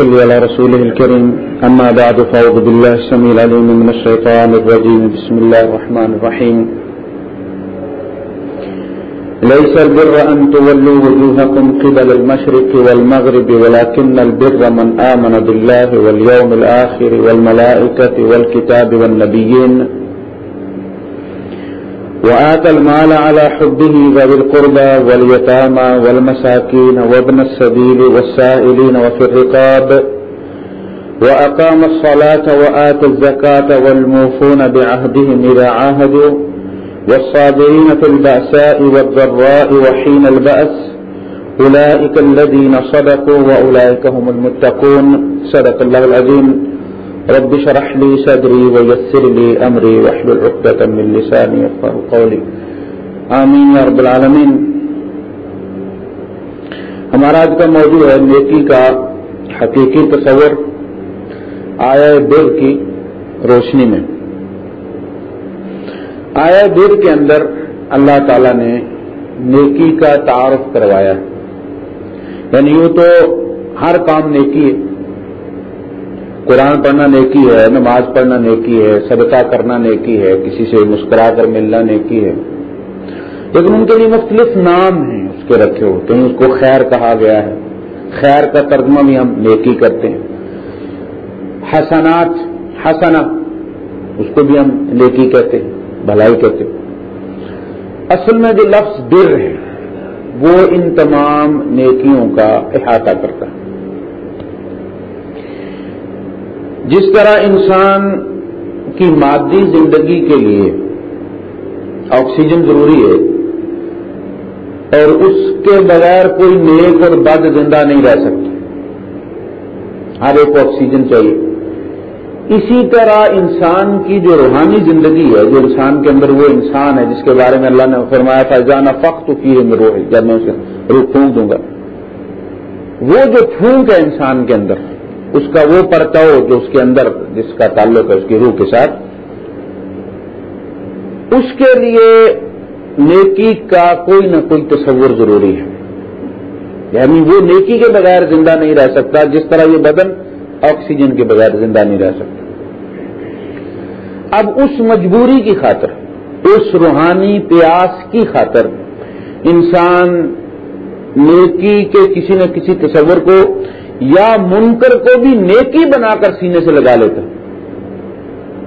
صلى على رسوله الكريم. أما بعد، فأعوذ بالله السميع العليم من الشيطان الرجيم. بسم الله الرحمن الرحيم. ليس البر أن تولوا وجوهكم قبل المشرق والمغرب، ولكن البر من آمن بالله واليوم الآخر والملائكة والكتاب والنبيين. وآتى المال على حبه ذوي القربى واليتامى والمساكين وابن السبيل والسائلين وفي الرقاب. وأقام الصلاة وآتى الزكاة والموفون بعهدهم إذا عاهدوا. والصابرين في البأساء والضراء وحين البأس. أولئك الذين صدقوا وأولئك هم المتقون. صدق الله العظيم. رب شرح لي صدري ويسر لي أمري واحلل عقدة من لساني يفقه قولي. آمين يا رب العالمين. ہمارا آج کا موضوع ہے نیکی کا حقیقی تصور، آیا بر کی روشنی میں۔ آیا بر کے اندر اللہ تعالی نے نیکی کا تعارف کروایا۔ یعنی یوں تو ہر کام نیکی ہے۔ قرآن پڑھنا نیکی ہے، نماز پڑھنا نیکی ہے، صدقہ کرنا نیکی ہے، کسی سے مسکرا کر ملنا نیکی ہے۔ لیکن ان کے لیے مختلف نام ہیں اس کے رکھے ہوئے کہیں اس کو خیر کہا گیا ہے۔ خیر کا ترجمہ بھی ہم نیکی کرتے ہیں۔ حسنات حسنا اس کو بھی ہم نیکی کہتے ہیں، بھلائی کہتے ہیں۔ اصل میں جو لفظ بر ہے، وہ ان تمام نیکیوں کا احاطہ کرتا ہے۔ جس طرح انسان کی مادی زندگی کے لیے آکسیجن ضروری ہے اور اس کے بغیر کوئی نیک اور بد زندہ نہیں رہ سکتا، ہر ایک کو آکسیجن چاہیے۔ اسی طرح انسان کی جو روحانی زندگی ہے، جو انسان کے اندر وہ انسان ہے، جس کے بارے میں اللہ نے فرمایا تھا جانا فخت کی ہے روح جب میں اسے روح پھونک دوں گا۔ وہ جو پھونک ہے انسان کے اندر اس کا وہ پرتاؤ جو اس کے اندر جس کا تعلق ہے اس کی روح کے ساتھ، اس کے لیے نیکی کا کوئی نہ کوئی تصور ضروری ہے۔ یعنی وہ نیکی کے بغیر زندہ نہیں رہ سکتا، جس طرح یہ بدن آکسیجن کے بغیر زندہ نہیں رہ سکتا۔ اب اس مجبوری کی خاطر، اس روحانی پیاس کی خاطر انسان نیکی کے کسی نہ کسی تصور کو یا منکر کو بھی نیکی بنا کر سینے سے لگا لیتا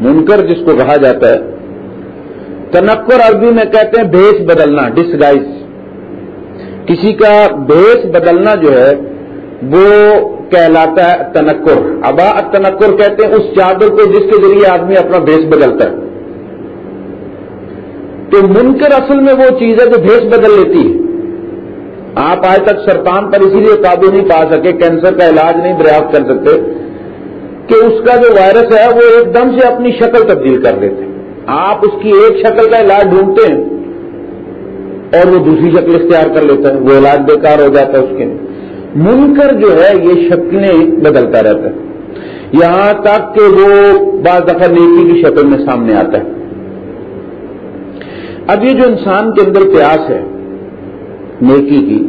منکر جس کو کہا جاتا ہے۔ تنکر عربی میں کہتے ہیں بھیس بدلنا ڈسگائز کسی کا بھیس بدلنا جو ہے، وہ کہلاتا ہے تنکر۔ ابا تنکر کہتے ہیں اس چادر کو جس کے ذریعے آدمی اپنا بھیس بدلتا ہے۔ تو منکر اصل میں وہ چیز ہے جو بھیس بدل لیتی ہے۔ آپ آج تک سرطان پر اسی لیے قابو نہیں پا سکے، کینسر کا علاج نہیں دریافت کر سکتے، کہ اس کا جو وائرس ہے وہ ایک دم سے اپنی شکل تبدیل کر دیتے۔ آپ اس کی ایک شکل کا علاج ڈھونڈتے ہیں اور وہ دوسری شکل اختیار کر لیتا ہے وہ علاج بیکار ہو جاتا ہے اس کے منکر جو ہے، یہ شکلیں بدلتا رہتا ہے۔ یہاں تک کہ وہ بعض دفعہ نیکی کی شکل میں سامنے آتا ہے۔ اب یہ جو انسان کے اندر پیاس ہے نیکی کی۔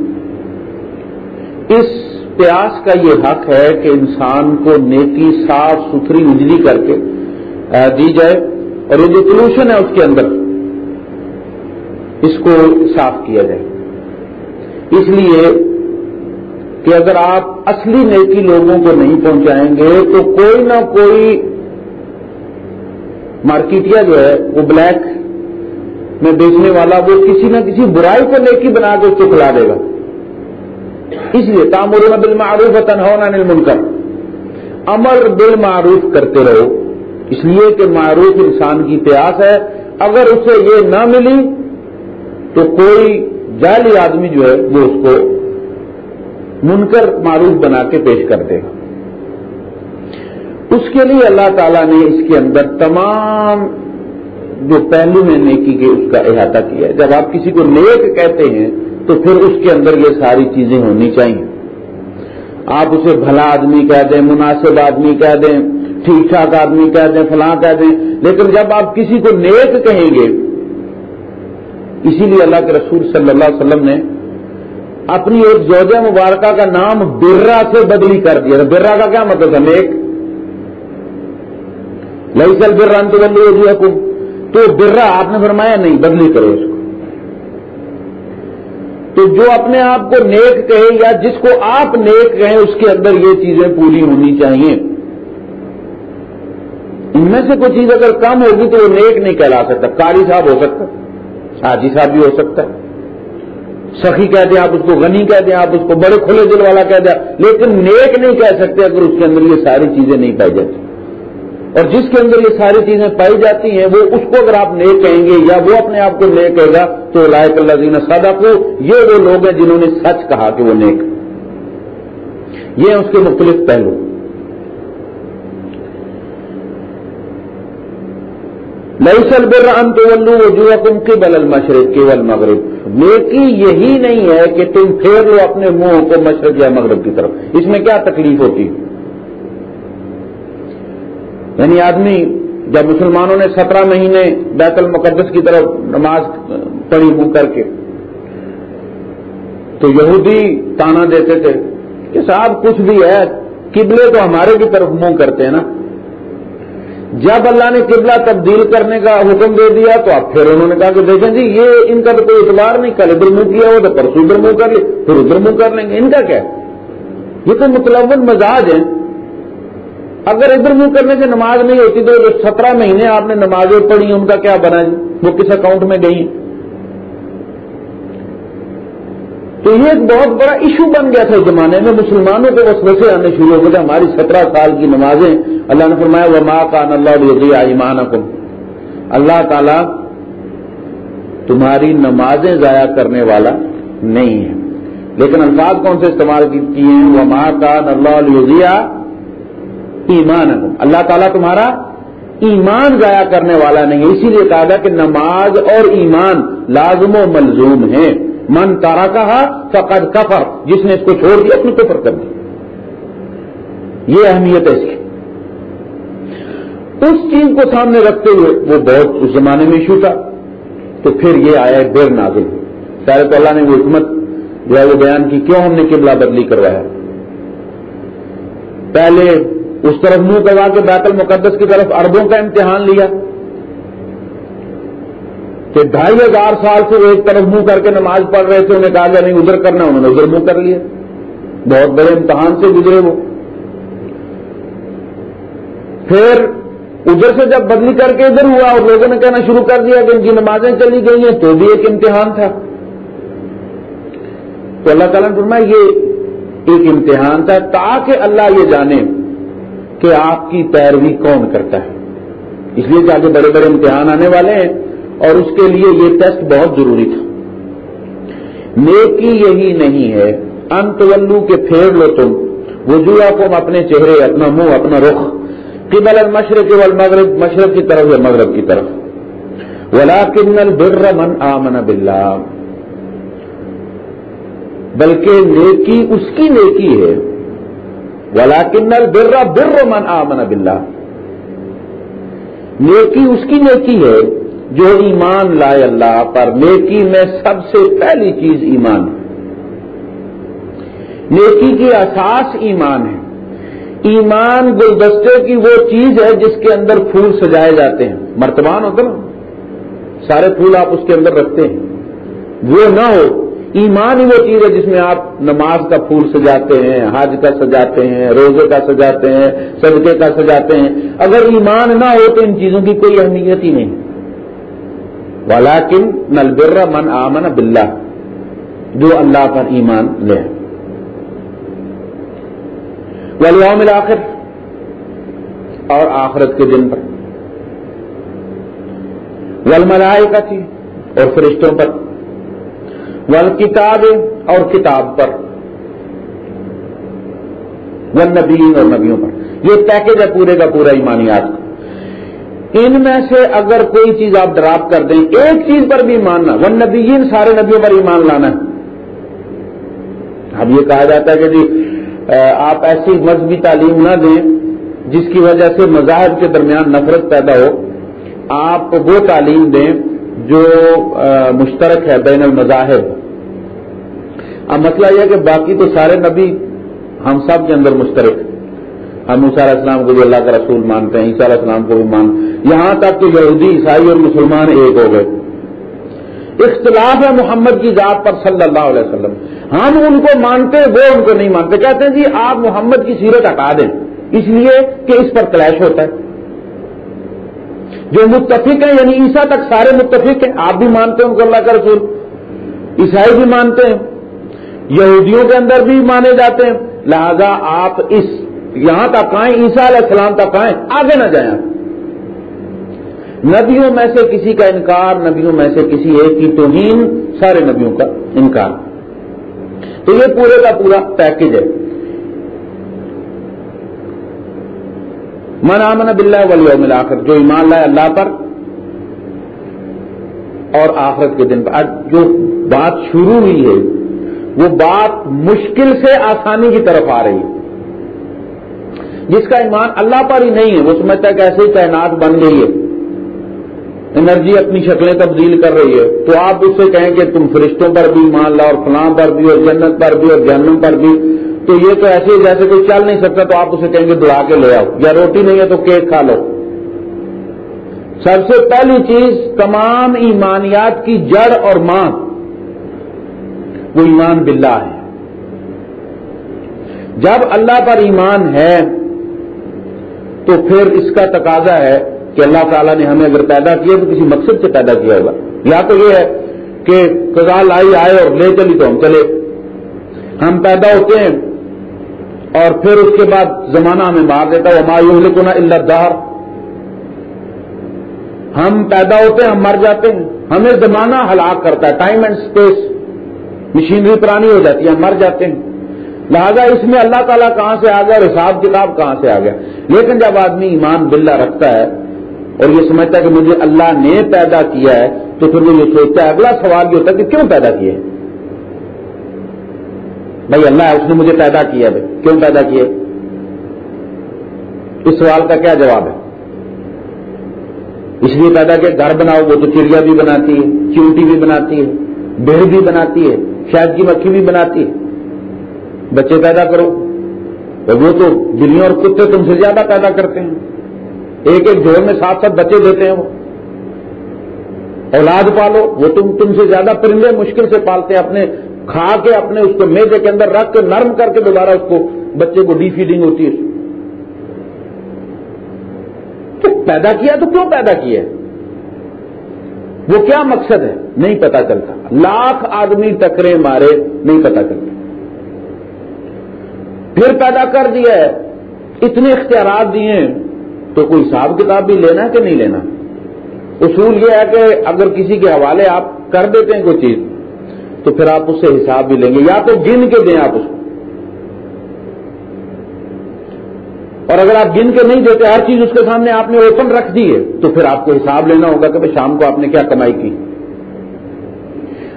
اس پیاس کا یہ حق ہے کہ انسان کو نیکی، صاف، ستھری اجلی کر کے دی جائے اور یہ جو پولوشن ہے اس کے اندر اس کو صاف کیا جائے۔ اس لیے کہ اگر آپ اصلی نیکی لوگوں کو نہیں پہنچائیں گے تو کوئی نہ کوئی مارکیٹیا جو ہے وہ بلیک میں بیچنے والا وہ کسی نہ کسی برائی کو نیکی بنا کے اس کو کھلا دے گا۔ اس لیے تامر بل معروف تنہا نل منکر امر بل معروف کرتے رہو۔ اس لیے کہ معروف انسان کی پیاس ہے۔ اگر اسے یہ نہ ملی تو کوئی جعلی آدمی جو ہے وہ اس کو منکر معروف بنا کے پیش کر دے گا۔ اس کے لیے اللہ تعالیٰ نے اس کے اندر تمام جو پہلو میں نیکی کے اس کا احاطہ کیا ہے۔ جب آپ کسی کو نیک کہتے ہیں، تو پھر اس کے اندر یہ ساری چیزیں ہونی چاہیے۔ آپ اسے بھلا آدمی کہہ دیں، مناسب آدمی کہہ دیں، ٹھیک ٹھاک آدمی کہہ دیں، فلاں کہہ دیں۔ لیکن جب آپ کسی کو نیک کہیں گے، اسی لیے اللہ کے رسول صلی اللہ علیہ وسلم نے اپنی ایک زوجہ مبارکہ کا نام برا سے بدلی کر دیا۔ برا کا کیا مطلب ہے نیک؟ لئی سل برا انت بندی تو برا آپ نے فرمایا نہیں، بدلی کرو اس کو۔ تو جو اپنے آپ کو نیک کہے یا جس کو آپ نیک کہیں، اس کے اندر یہ چیزیں پوری ہونی چاہیے۔ ان میں سے کوئی چیز اگر کم ہوگی تو وہ نیک نہیں کہلا سکتا۔ کاری صاحب ہو سکتا حاجی صاحب بھی ہو سکتا۔ ہے سخی کہہ دیں آپ اس کو، غنی کہہ دیں آپ اس کو، بڑے کھلے دل والا کہہ دیں۔ لیکن نیک نہیں کہہ سکتے اگر اس کے اندر یہ ساری چیزیں نہیں پائی جاتی۔ اور جس کے اندر یہ ساری چیزیں پائی جاتی ہیں، وہ اس کو اگر آپ نیک کہیں گے یا وہ اپنے آپ کو نیک کہے گا، تو لائق اللہ دین سادہ کو یہ وہ لوگ ہیں جنہوں نے سچ کہا کہ وہ نیک یہ اس کے مختلف پہلو۔ لئی بر انت ولو وجوہ کم کی بل المشرق کیول مغرب نیکی یہی نہیں ہے کہ تم پھیر لو اپنے منہ کو مشرق یا مغرب کی طرف۔ اس میں کیا تکلیف ہوتی؟ یعنی آدمی جب مسلمانوں نے سترہ مہینے بیت المقدس کی طرف نماز پڑھی منہ کر کے، تو یہودی تانا دیتے تھے کہ صاحب کچھ بھی ہے، قبلے تو ہمارے کی طرف منہ کرتے ہیں نا۔ جب اللہ نے قبلہ تبدیل کرنے کا حکم دے دیا تو اب پھر انہوں نے کہا کہ دیکھیں جی یہ ان کا تو کوئی اعتبار نہیں، کل ادھر منہ کیا ہو تو پرسوں ادھر منہ کر لی پھر ادھر منہ کر لیں گے، ان کا کیا؟ یہ تو مطلب مزاج ہے اگر ادھر منہ کرنے سے نماز نہیں ہوتی تو جو سترہ مہینے آپ نے نمازیں پڑھی ان کا کیا بنا جی وہ کس اکاؤنٹ میں گئی تو یہ ایک بہت بڑا ایشو بن گیا تھا اس زمانے میں، مسلمانوں کو بس ویسے آنے شروع ہو گئے ہماری سترہ سال کی نمازیں، اللہ نے فرمایا وہ ماں کا اللہ ایمان اللہ تعالی تمہاری نمازیں ضائع کرنے والا نہیں ہے۔ لیکن الفاظ کون سے استعمال کیے ہیں؟ وہ ماں کا اللہ ایمان اللہ تعالیٰ تمہارا ایمان ضائع کرنے والا نہیں ہے۔ اسی لیے کہا گیا کہ نماز اور ایمان لازم و ملزوم ہیں۔ من تارا کہا فقد کفر۔ جس نے اس کو چھوڑ دیا، اس نے کفر کر دیا۔ یہ اہمیت ہے اس کی۔ اس چیز کو سامنے رکھتے ہوئے وہ بہت اس زمانے میں ایشو تھا۔ تو پھر یہ آیا بیر نازل۔ شاید اللہ نے وہ حکمت جو ہے وہ بیان کی، کیوں ہم نے قبلہ بدلی کروایا؟ پہلے اس طرف منہ کروا کے بیت المقدس کی طرف اربوں کا امتحان لیا کہ ڈھائی ہزار سال سے وہ ایک طرف منہ کر کے نماز پڑھ رہے تھے انہیں کہا گیا نہیں، ادھر کرنا، انہوں نے ادھر منہ کر لیا۔ بہت بڑے امتحان سے گزرے وہ۔ پھر ادھر سے جب بدلی کر کے ادھر ہوا اور لوگوں نے کہنا شروع کر دیا کہ ان کی نمازیں چلی گئی ہیں، تو بھی ایک امتحان تھا۔ تو اللہ تعالیٰ نے فرمایا، یہ ایک امتحان تھا، تاکہ اللہ یہ جانے۔ کہ آپ کی پیروی کون کرتا ہے۔ اس لیے کہ آگے بڑے بڑے امتحان آنے والے ہیں اور اس کے لیے یہ ٹیسٹ بہت ضروری تھا۔ نیکی یہی نہیں ہے۔ انتولو کے پھیر لو تم۔ وجوہ کو اپنے چہرے، اپنا منہ، اپنا رخ۔ قبل المشرق والمغرب، مشرق کی طرف یا مغرب کی طرف۔ ولا کنل بر من آمن باللہ۔ بلکہ نیکی اس کی نیکی ہے ولا کنل بر من آمن باللہ نیکی اس کی نیکی ہے جو ایمان لائے اللہ پر۔ نیکی میں سب سے پہلی چیز ایمان ہے۔ نیکی کی اساس ایمان ہے۔ ایمان گلدستے کی وہ چیز ہے جس کے اندر پھول سجائے جاتے ہیں۔ مرتبان ہوتا نا، سارے پھول آپ اس کے اندر رکھتے ہیں۔ وہ نہ ہو ایمان ہی وہ چیز ہے جس میں آپ نماز کا پھول سجاتے ہیں، حج کا سجاتے ہیں، روزے کا سجاتے ہیں، صدقے کا سجاتے ہیں۔ اگر ایمان نہ ہو تو ان چیزوں کی کوئی اہمیت ہی نہیں۔ ولاکن نلبر من آمن بلّہ جو اللہ پر ایمان لے۔ ولوم الآخر۔ اور آخرت کے دن پر۔ ول کا تھی اور فرشتوں پر۔ ول کتاب اور کتاب پر۔ ول نبیین اور نبیوں پر۔ یہ پیکج ہے پورے کا پورا ایمانیات کا ان میں سے اگر کوئی چیز آپ ڈراپ کر دیں، ایک چیز پر بھی ماننا ون نبیین سارے نبیوں پر ایمان لانا ہے۔ اب یہ کہا جاتا ہے کہ جی آپ ایسی مذہبی تعلیم نہ دیں جس کی وجہ سے مذاہب کے درمیان نفرت پیدا ہو۔ آپ وہ تعلیم دیں جو مشترک ہے بین المذاہب۔ اب مسئلہ یہ ہے کہ باقی تو سارے نبی ہم سب کے اندر مشترک ہم علیہ السلام کو بھی اللہ کا رسول مانتے ہیں، عیسیٰ علیہ السلام کو بھی مان۔ یہاں تک کہ یہودی، عیسائی اور مسلمان ایک ہو گئے۔ اختلاف ہے محمد کی ذات پر صلی اللہ علیہ وسلم۔ ہم ان کو مانتے، وہ ان کو نہیں مانتے۔ کہتے ہیں جی آپ محمد کی سیرت ہٹا دیں۔ اس لیے کہ اس پر کلیش ہوتا ہے۔ جو متفق ہیں یعنی عیسا تک سارے متفق ہیں، آپ بھی مانتے ہیں ان کو اللہ کا رسول، عیسائی بھی مانتے ہیں، یہودیوں کے اندر بھی مانے جاتے ہیں، لہذا آپ اس، یہاں تک آئیں عیسا علیہ السلام تک آئیں، آگے نہ جائیں نبیوں میں سے کسی کا انکار، نبیوں میں سے کسی ایک کی توہین، سارے نبیوں کا انکار۔ تو یہ پورے کا پورا پیکج ہے۔ من آمن بلّہ ولی ملا جو ایمان لائے اللہ پر اور آخرت کے دن پر۔ جو بات شروع ہوئی ہے، وہ بات مشکل سے آسانی کی طرف آ رہی ہے۔ جس کا ایمان اللہ پر ہی نہیں ہے، وہ سمجھتا ہے کہ ایسے ہی تعینات بن گئی ہے۔ انرجی اپنی شکلیں تبدیل کر رہی ہے۔ تو آپ اس سے کہیں کہ تم فرشتوں پر بھی مان لا اور فلاں پر بھی اور جنت پر بھی اور جہنم پر بھی۔ تو یہ تو ایسے جیسے کوئی چل نہیں سکتا تو آپ اسے کہیں گے دوڑا کے لے آؤ۔ یا روٹی نہیں ہے تو کیک کھا لو۔ سب سے پہلی چیز تمام ایمانیات کی جڑ اور ماں۔ وہ ایمان باللہ ہے۔ جب اللہ پر ایمان ہے، تو پھر اس کا تقاضا ہے کہ اللہ تعالیٰ نے ہمیں اگر پیدا کیا تو کسی مقصد سے پیدا کیا ہوگا۔ یا تو یہ ہے کہ کزال آئی آئے اور لے چلی تو ہم چلے۔ ہم پیدا ہوتے ہیں اور پھر اس کے بعد زمانہ ہمیں مار دیتا ہے ہمایوں کو نا اللہ دار ہم پیدا ہوتے ہیں، ہم مر جاتے ہیں۔ ہمیں زمانہ ہلاک کرتا ہے ٹائم اینڈ اسپیس مشینری پرانی ہو جاتی ہے، ہم مر جاتے ہیں۔ لہذا اس میں اللہ تعالیٰ کہاں سے آ گیا؟ اور حساب کتاب کہاں سے آ گیا؟ لیکن جب آدمی ایمان بلّہ رکھتا ہے اور یہ سمجھتا ہے کہ مجھے اللہ نے پیدا کیا ہے، تو پھر وہ یہ سوچتا ہے، اگلا سوال یہ ہوتا ہے کہ کیوں پیدا کیا ہے بھائی اللہ اس نے مجھے پیدا کیا ہے کیوں پیدا کیا اس سوال کا کیا جواب ہے؟ اس لیے پیدا کیا گھر بناؤ، وہ تو چڑیا بھی بناتی ہے چونٹی بھی بناتی ہے، بھیڑ بھی بناتی ہے شاید کی مکھی بھی بناتی ہے۔ بچے پیدا کرو۔ وہ تو بلیاں اور کتے تم سے زیادہ پیدا کرتے ہیں۔ ایک ایک جوڑ میں ساتھ ساتھ بچے دیتے ہیں وہ۔ اولاد پالو، وہ تم تم سے زیادہ پرندے مشکل سے پالتے ہیں، اپنے کھا کے اپنے اس کو میزے کے اندر رکھ کے نرم کر کے دوبارہ اس کو بچے کو ڈی فیڈنگ ہوتی ہے۔ تو پیدا کیا تو کیوں پیدا کیا؟ وہ کیا مقصد ہے؟ نہیں پتا چلتا۔ لاکھ آدمی ٹکرے مارے، نہیں پتا چلتا۔ پھر پیدا کر دیا ہے۔ اتنے اختیارات دیے تو کوئی حساب کتاب بھی لینا ہے کہ نہیں لینا؟ اصول یہ ہے کہ اگر کسی کے حوالے آپ کر دیتے ہیں کوئی چیز تو پھر آپ اس سے حساب بھی لیں گے، یا تو گن کے دیں آپ اس کو۔ اور اگر آپ گن کے نہیں دیتے، ہر چیز اس کے سامنے آپ نے اوپن رکھ دی ہے، تو پھر آپ کو حساب لینا ہوگا کہ شام کو آپ نے کیا کمائی کی۔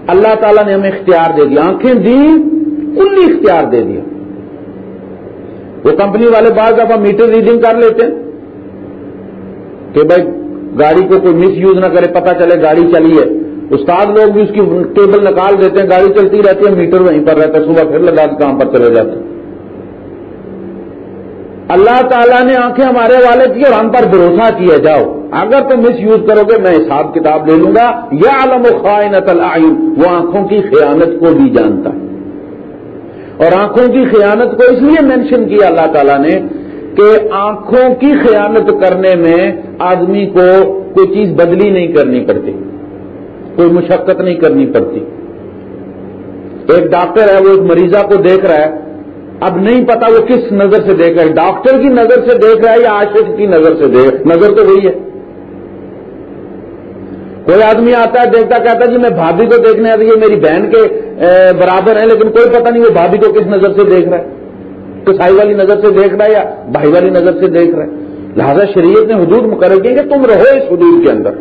اللہ تعالیٰ نے ہمیں اختیار دے دیا، آنکھیں دی کلی اختیار دے دیا۔ وہ کمپنی والے بعض دفعہ میٹر ریڈنگ کر لیتے ہیں کہ بھائی گاڑی کو کوئی مس یوز نہ کرے، پتہ چلے گاڑی چلی ہے۔ استاد لوگ بھی اس کی ٹیبل نکال دیتے ہیں، گاڑی چلتی رہتی ہے، میٹر وہیں پر رہتا ہے، صبح پھر لگا کے کام پر چلے جاتے اللہ تعالیٰ نے آنکھیں ہمارے والے کی اور ہم پر بھروسہ کیا، جاؤ۔ اگر تم مس یوز کرو گے، میں حساب کتاب لے لوں گا۔ یا عالم و خواہ وہ آنکھوں کی خیانت کو بھی جانتا ہے۔ اور آنکھوں کی خیانت کو اس لیے مینشن کیا اللہ تعالیٰ نے کہ آنکھوں کی خیانت کرنے میں آدمی کو کوئی چیز بدلی نہیں کرنی پڑتی۔ کوئی مشقت نہیں کرنی پڑتی۔ ایک ڈاکٹر ہے، وہ ایک مریضہ کو دیکھ رہا ہے۔ اب نہیں پتا وہ کس نظر سے دیکھ رہا ہے۔ ڈاکٹر کی نظر سے دیکھ رہا ہے یا عاشق کی نظر سے دیکھ؟ نظر تو وہی ہے۔ کوئی آدمی آتا ہے، دیکھتا، کہتا ہے جی میں بھابھی کو دیکھنے آتی ہے میری بہن کے برابر ہے لیکن کوئی پتہ نہیں وہ بھابھی کو کس نظر سے دیکھ رہا ہے۔ کسائی والی نظر سے دیکھ رہا ہے یا بھائی والی نظر سے دیکھ رہا ہے؟ لہذا شریعت نے حدود مقرر کی کہ تم رہو اس حدود کے اندر۔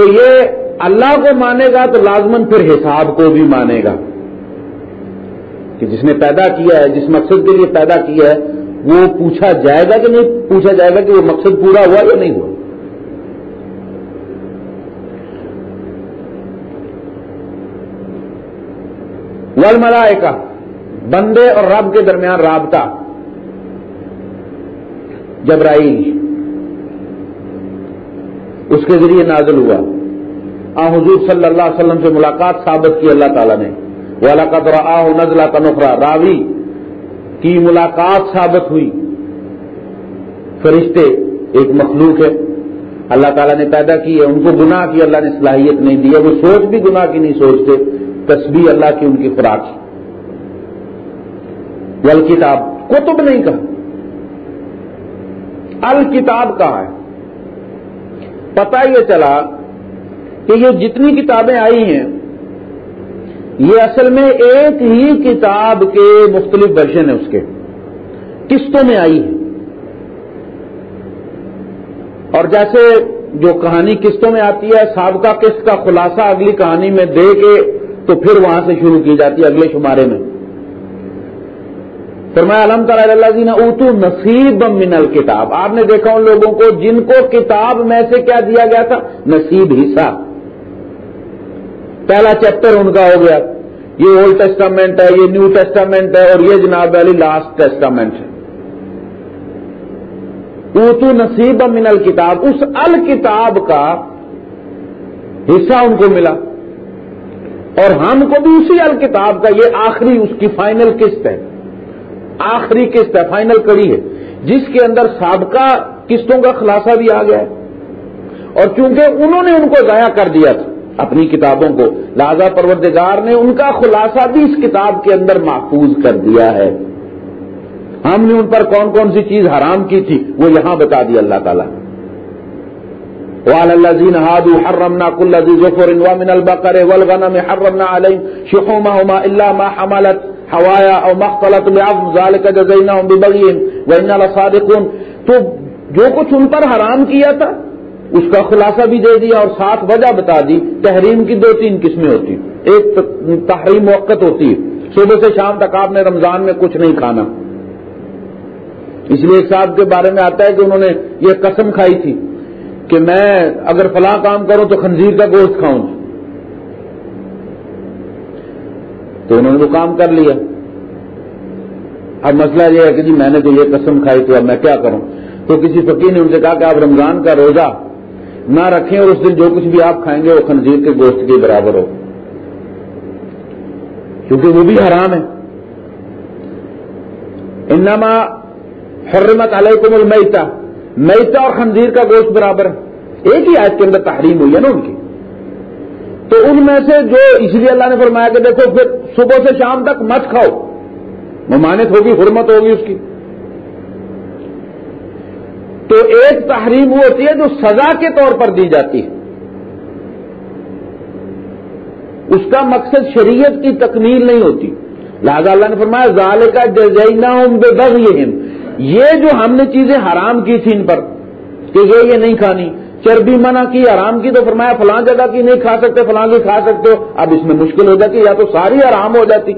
تو یہ اللہ کو مانے گا تو لازمن پھر حساب کو بھی مانے گا۔ کہ جس نے پیدا کیا ہے، جس مقصد کے لیے پیدا کیا ہے، وہ پوچھا جائے گا کہ نہیں؟ پوچھا جائے گا کہ وہ مقصد پورا ہوا یا نہیں ہوا۔ ول ملائکہ بندے اور رب کے درمیان رابطہ۔ جبرائیل اس کے ذریعے نازل ہوا۔ آ، حضور صلی اللہ علیہ وسلم سے ملاقات ثابت کی اللہ تعالیٰ نے۔ وہ علاقہ آ نزلہ کا راوی، کی ملاقات ثابت ہوئی۔ فرشتے، ایک مخلوق ہے۔ اللہ تعالیٰ نے پیدا کی ہے ان کو گناہ کی اللہ نے صلاحیت نہیں دی ہے۔ وہ سوچ بھی گناہ کی نہیں سوچتے۔ تسبیح اللہ کی ان کی خوراک۔ الکتاب کتب نہیں کہا۔ الکتاب کہا ہے؟ پتا یہ چلا کہ یہ جتنی کتابیں آئی ہیں، یہ اصل میں ایک ہی کتاب کے مختلف ورژن ہیں اس کے۔ قسطوں میں آئی ہے اور جیسے جو کہانی قسطوں میں آتی ہے، سابقہ قسط کا خلاصہ اگلی کہانی میں دے کے تو پھر وہاں سے شروع کی جاتی ہے اگلے شمارے میں۔ فرمایا علم تعالی اللہ جی نے اتو نصیب من الکتاب۔ آپ نے دیکھا ان لوگوں کو جن کو کتاب میں سے کیا دیا گیا تھا؟ نصیب حصہ۔ پہلا چیپٹر ان کا ہو گیا۔ یہ اولڈ ٹیسٹامنٹ ہے، یہ نیو ٹیسٹامنٹ ہے اور یہ جناب والی لاسٹ ٹیسٹامنٹ ہے۔ اوتو نصیب من الکتاب۔ اس الکتاب کا حصہ ان کو ملا۔ اور ہم کو بھی اسی الکتاب کا، یہ آخری، اس کی فائنل قسط ہے۔ آخری قسط ہے فائنل کڑی ہے۔ جس کے اندر سابقہ قسطوں کا خلاصہ بھی آ گیا ہے۔ اور چونکہ انہوں نے ان کو ضائع کر دیا تھا اپنی کتابوں کو، لہذا پروردگار نے ان کا خلاصہ بھی اس کتاب کے اندر محفوظ کر دیا ہے۔ ہم نے ان پر کون کون سی چیز حرام کی تھی، وہ یہاں بتا دی اللہ تعالیٰ۔ وعلى الذين هادوا حرمنا كل ذي ظفر ومن البقر والغنم حرمنا عليهم شحومهما الا ما حملت حوايا او ما اختلط بعظم ذلك جزيناهم ببغيهم وإنا لصادقون. تو جو کچھ ان پر حرام کیا تھا، اس کا خلاصہ بھی دے دیا اور ساتھ وجہ بتا دی، تحریم کی دو تین قسمیں ہوتی۔ ایک تحریم موقع ہوتی ہے صبح سے شام تک آپ نے رمضان میں کچھ نہیں کھانا۔ اس لیے صاحب کے بارے میں آتا ہے کہ انہوں نے یہ قسم کھائی تھی کہ میں اگر فلاں کام کروں تو خنزیر کا گوشت کھاؤں۔ تو انہوں نے وہ کام کر لیا۔ اب مسئلہ یہ ہے کہ جی میں نے تو یہ قسم کھائی تو اب میں کیا کروں؟ تو کسی فقیر نے ان سے کہا کہ آپ رمضان کا روزہ نہ رکھیں اور اس دن جو کچھ بھی آپ کھائیں گے وہ خنزیر کے گوشت کے برابر ہو۔ کیونکہ وہ بھی حرام ہے۔ انما حرمت علیکم المیتا میتا اور خنزیر کا گوشت برابر ہے۔ ایک ہی آیت کے اندر تحریم ہوئی ہے نا ان کی۔ تو ان میں سے جو، اس لیے اللہ نے فرمایا کہ دیکھو پھر صبح سے شام تک مت کھاؤ۔ ممانت ہوگی، حرمت ہوگی اس کی۔ تو ایک تحریم وہ ہوتی ہے جو سزا کے طور پر دی جاتی ہے۔ اس کا مقصد شریعت کی تکمیل نہیں ہوتی۔ لہذا اللہ نے فرمایا ظال کا جزینا بے بغ یہ جو ہم نے چیزیں حرام کی تھی ان پر، کہ یہ یہ نہیں کھانی۔ چربی منع کی حرام کی تو فرمایا فلاں جگہ کی نہیں کھا سکتے، فلاں کی کھا سکتے ہو۔ اب اس میں مشکل ہو جاتی، یا تو ساری حرام ہو جاتی۔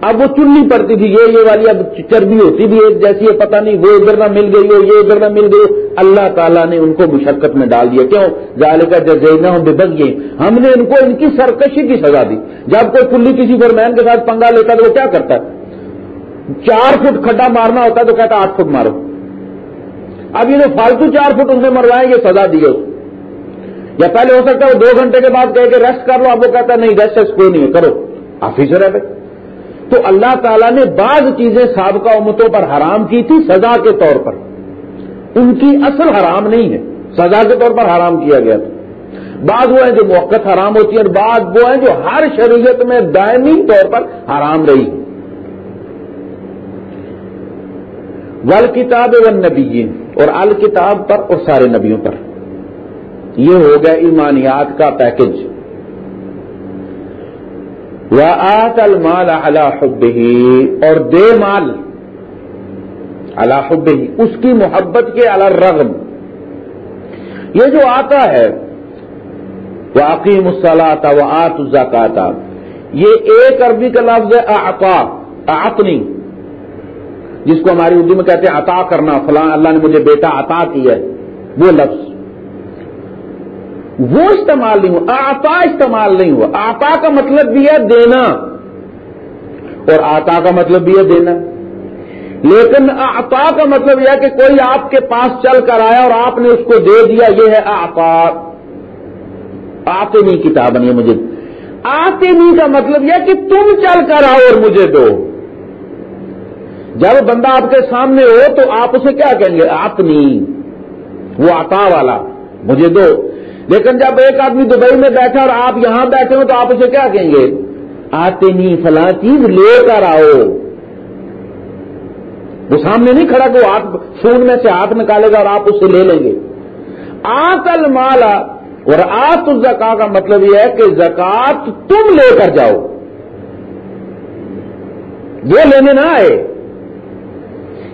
اب وہ چننی پڑتی تھی، یہ یہ والی، اب چربی ہوتی بھی ایک جیسی ہے، پتہ نہیں وہ ادھر نہ مل گئی ہو، یہ ادھر نہ مل گئی ہو۔ اللہ تعالیٰ نے ان کو مشقت میں ڈال دیا۔ کیوں؟ جال کا جزینا ہوں بے گئے ہم نے ان کو ان کی سرکشی کی سزا دی۔ جب کوئی کلی کسی فرمین کے ساتھ پنگا لیتا تو وہ کیا کرتا ہے؟ چار فٹ کھڈا مارنا ہوتا ہے تو کہتا آٹھ فٹ مارو۔ اب یہ جو فالتو چار فٹ ان سے مروائے یہ سزا دی یا پہلے ہو سکتا ہے وہ دو گھنٹے کے بعد کہہ کے ریسٹ کر لو، اب وہ کہتا ہے نہیں ریسٹ کوئی نہیں ہے، کرو۔ آفیسر ہے بھائی تو اللہ تعالیٰ نے بعض چیزیں سابقہ امتوں پر حرام کی تھی سزا کے طور پر۔ ان کی اصل حرام نہیں ہے، سزا کے طور پر حرام کیا گیا تھا۔ بعض وہ ہیں جو موقع حرام ہوتی ہیں اور بعض وہ ہیں جو ہر شریعت میں دائمی طور پر حرام رہی۔ ہے ول کتاب و نبی اور الکتاب پر اور سارے نبیوں پر۔ یہ ہو گیا ایمانیات کا پیکج وہ آت المال اللہ اور دے مال اللہ ہی اس کی محبت کے الرغم۔ یہ جو آتا ہے وہ عقیم الصلاح وہ آت الزکاتا یہ ایک عربی کا لفظ ہے آتا آتنی جس کو ہماری اردو میں کہتے ہیں عطا کرنا، فلاں اللہ نے مجھے بیٹا عطا کیا ہے۔ وہ لفظ۔ وہ استعمال نہیں ہوا، آتا استعمال نہیں ہوا۔ آتا کا مطلب بھی ہے دینا۔ اور آتا کا مطلب بھی ہے دینا۔ لیکن آتا کا مطلب یہ کہ کوئی آپ کے پاس چل کر آیا اور آپ نے اس کو دے دیا، یہ ہے آتا۔ آتے نہیں کتاب نہیں مجھے۔ آتے نہیں کا مطلب یہ کہ تم چل کر آؤ اور مجھے دو۔ جب بندہ آپ کے سامنے ہو تو آپ اسے کیا کہیں گے؟ آپ نہیں وہ آتا والا۔ مجھے دو۔ لیکن جب ایک آدمی دبئی میں بیٹھا اور آپ یہاں بیٹھے ہو تو آپ اسے کیا کہیں گے؟ آتے نہیں فلاں چیز لے کر آؤ۔ وہ سامنے نہیں کھڑا کہ وہ ہاتھ فون میں سے ہاتھ نکالے گا اور آپ اسے لے لیں گے۔ آتل مالا۔ اور آت زکا کا مطلب یہ ہے کہ زکات تم لے کر جاؤ۔ وہ لینے نہ آئے۔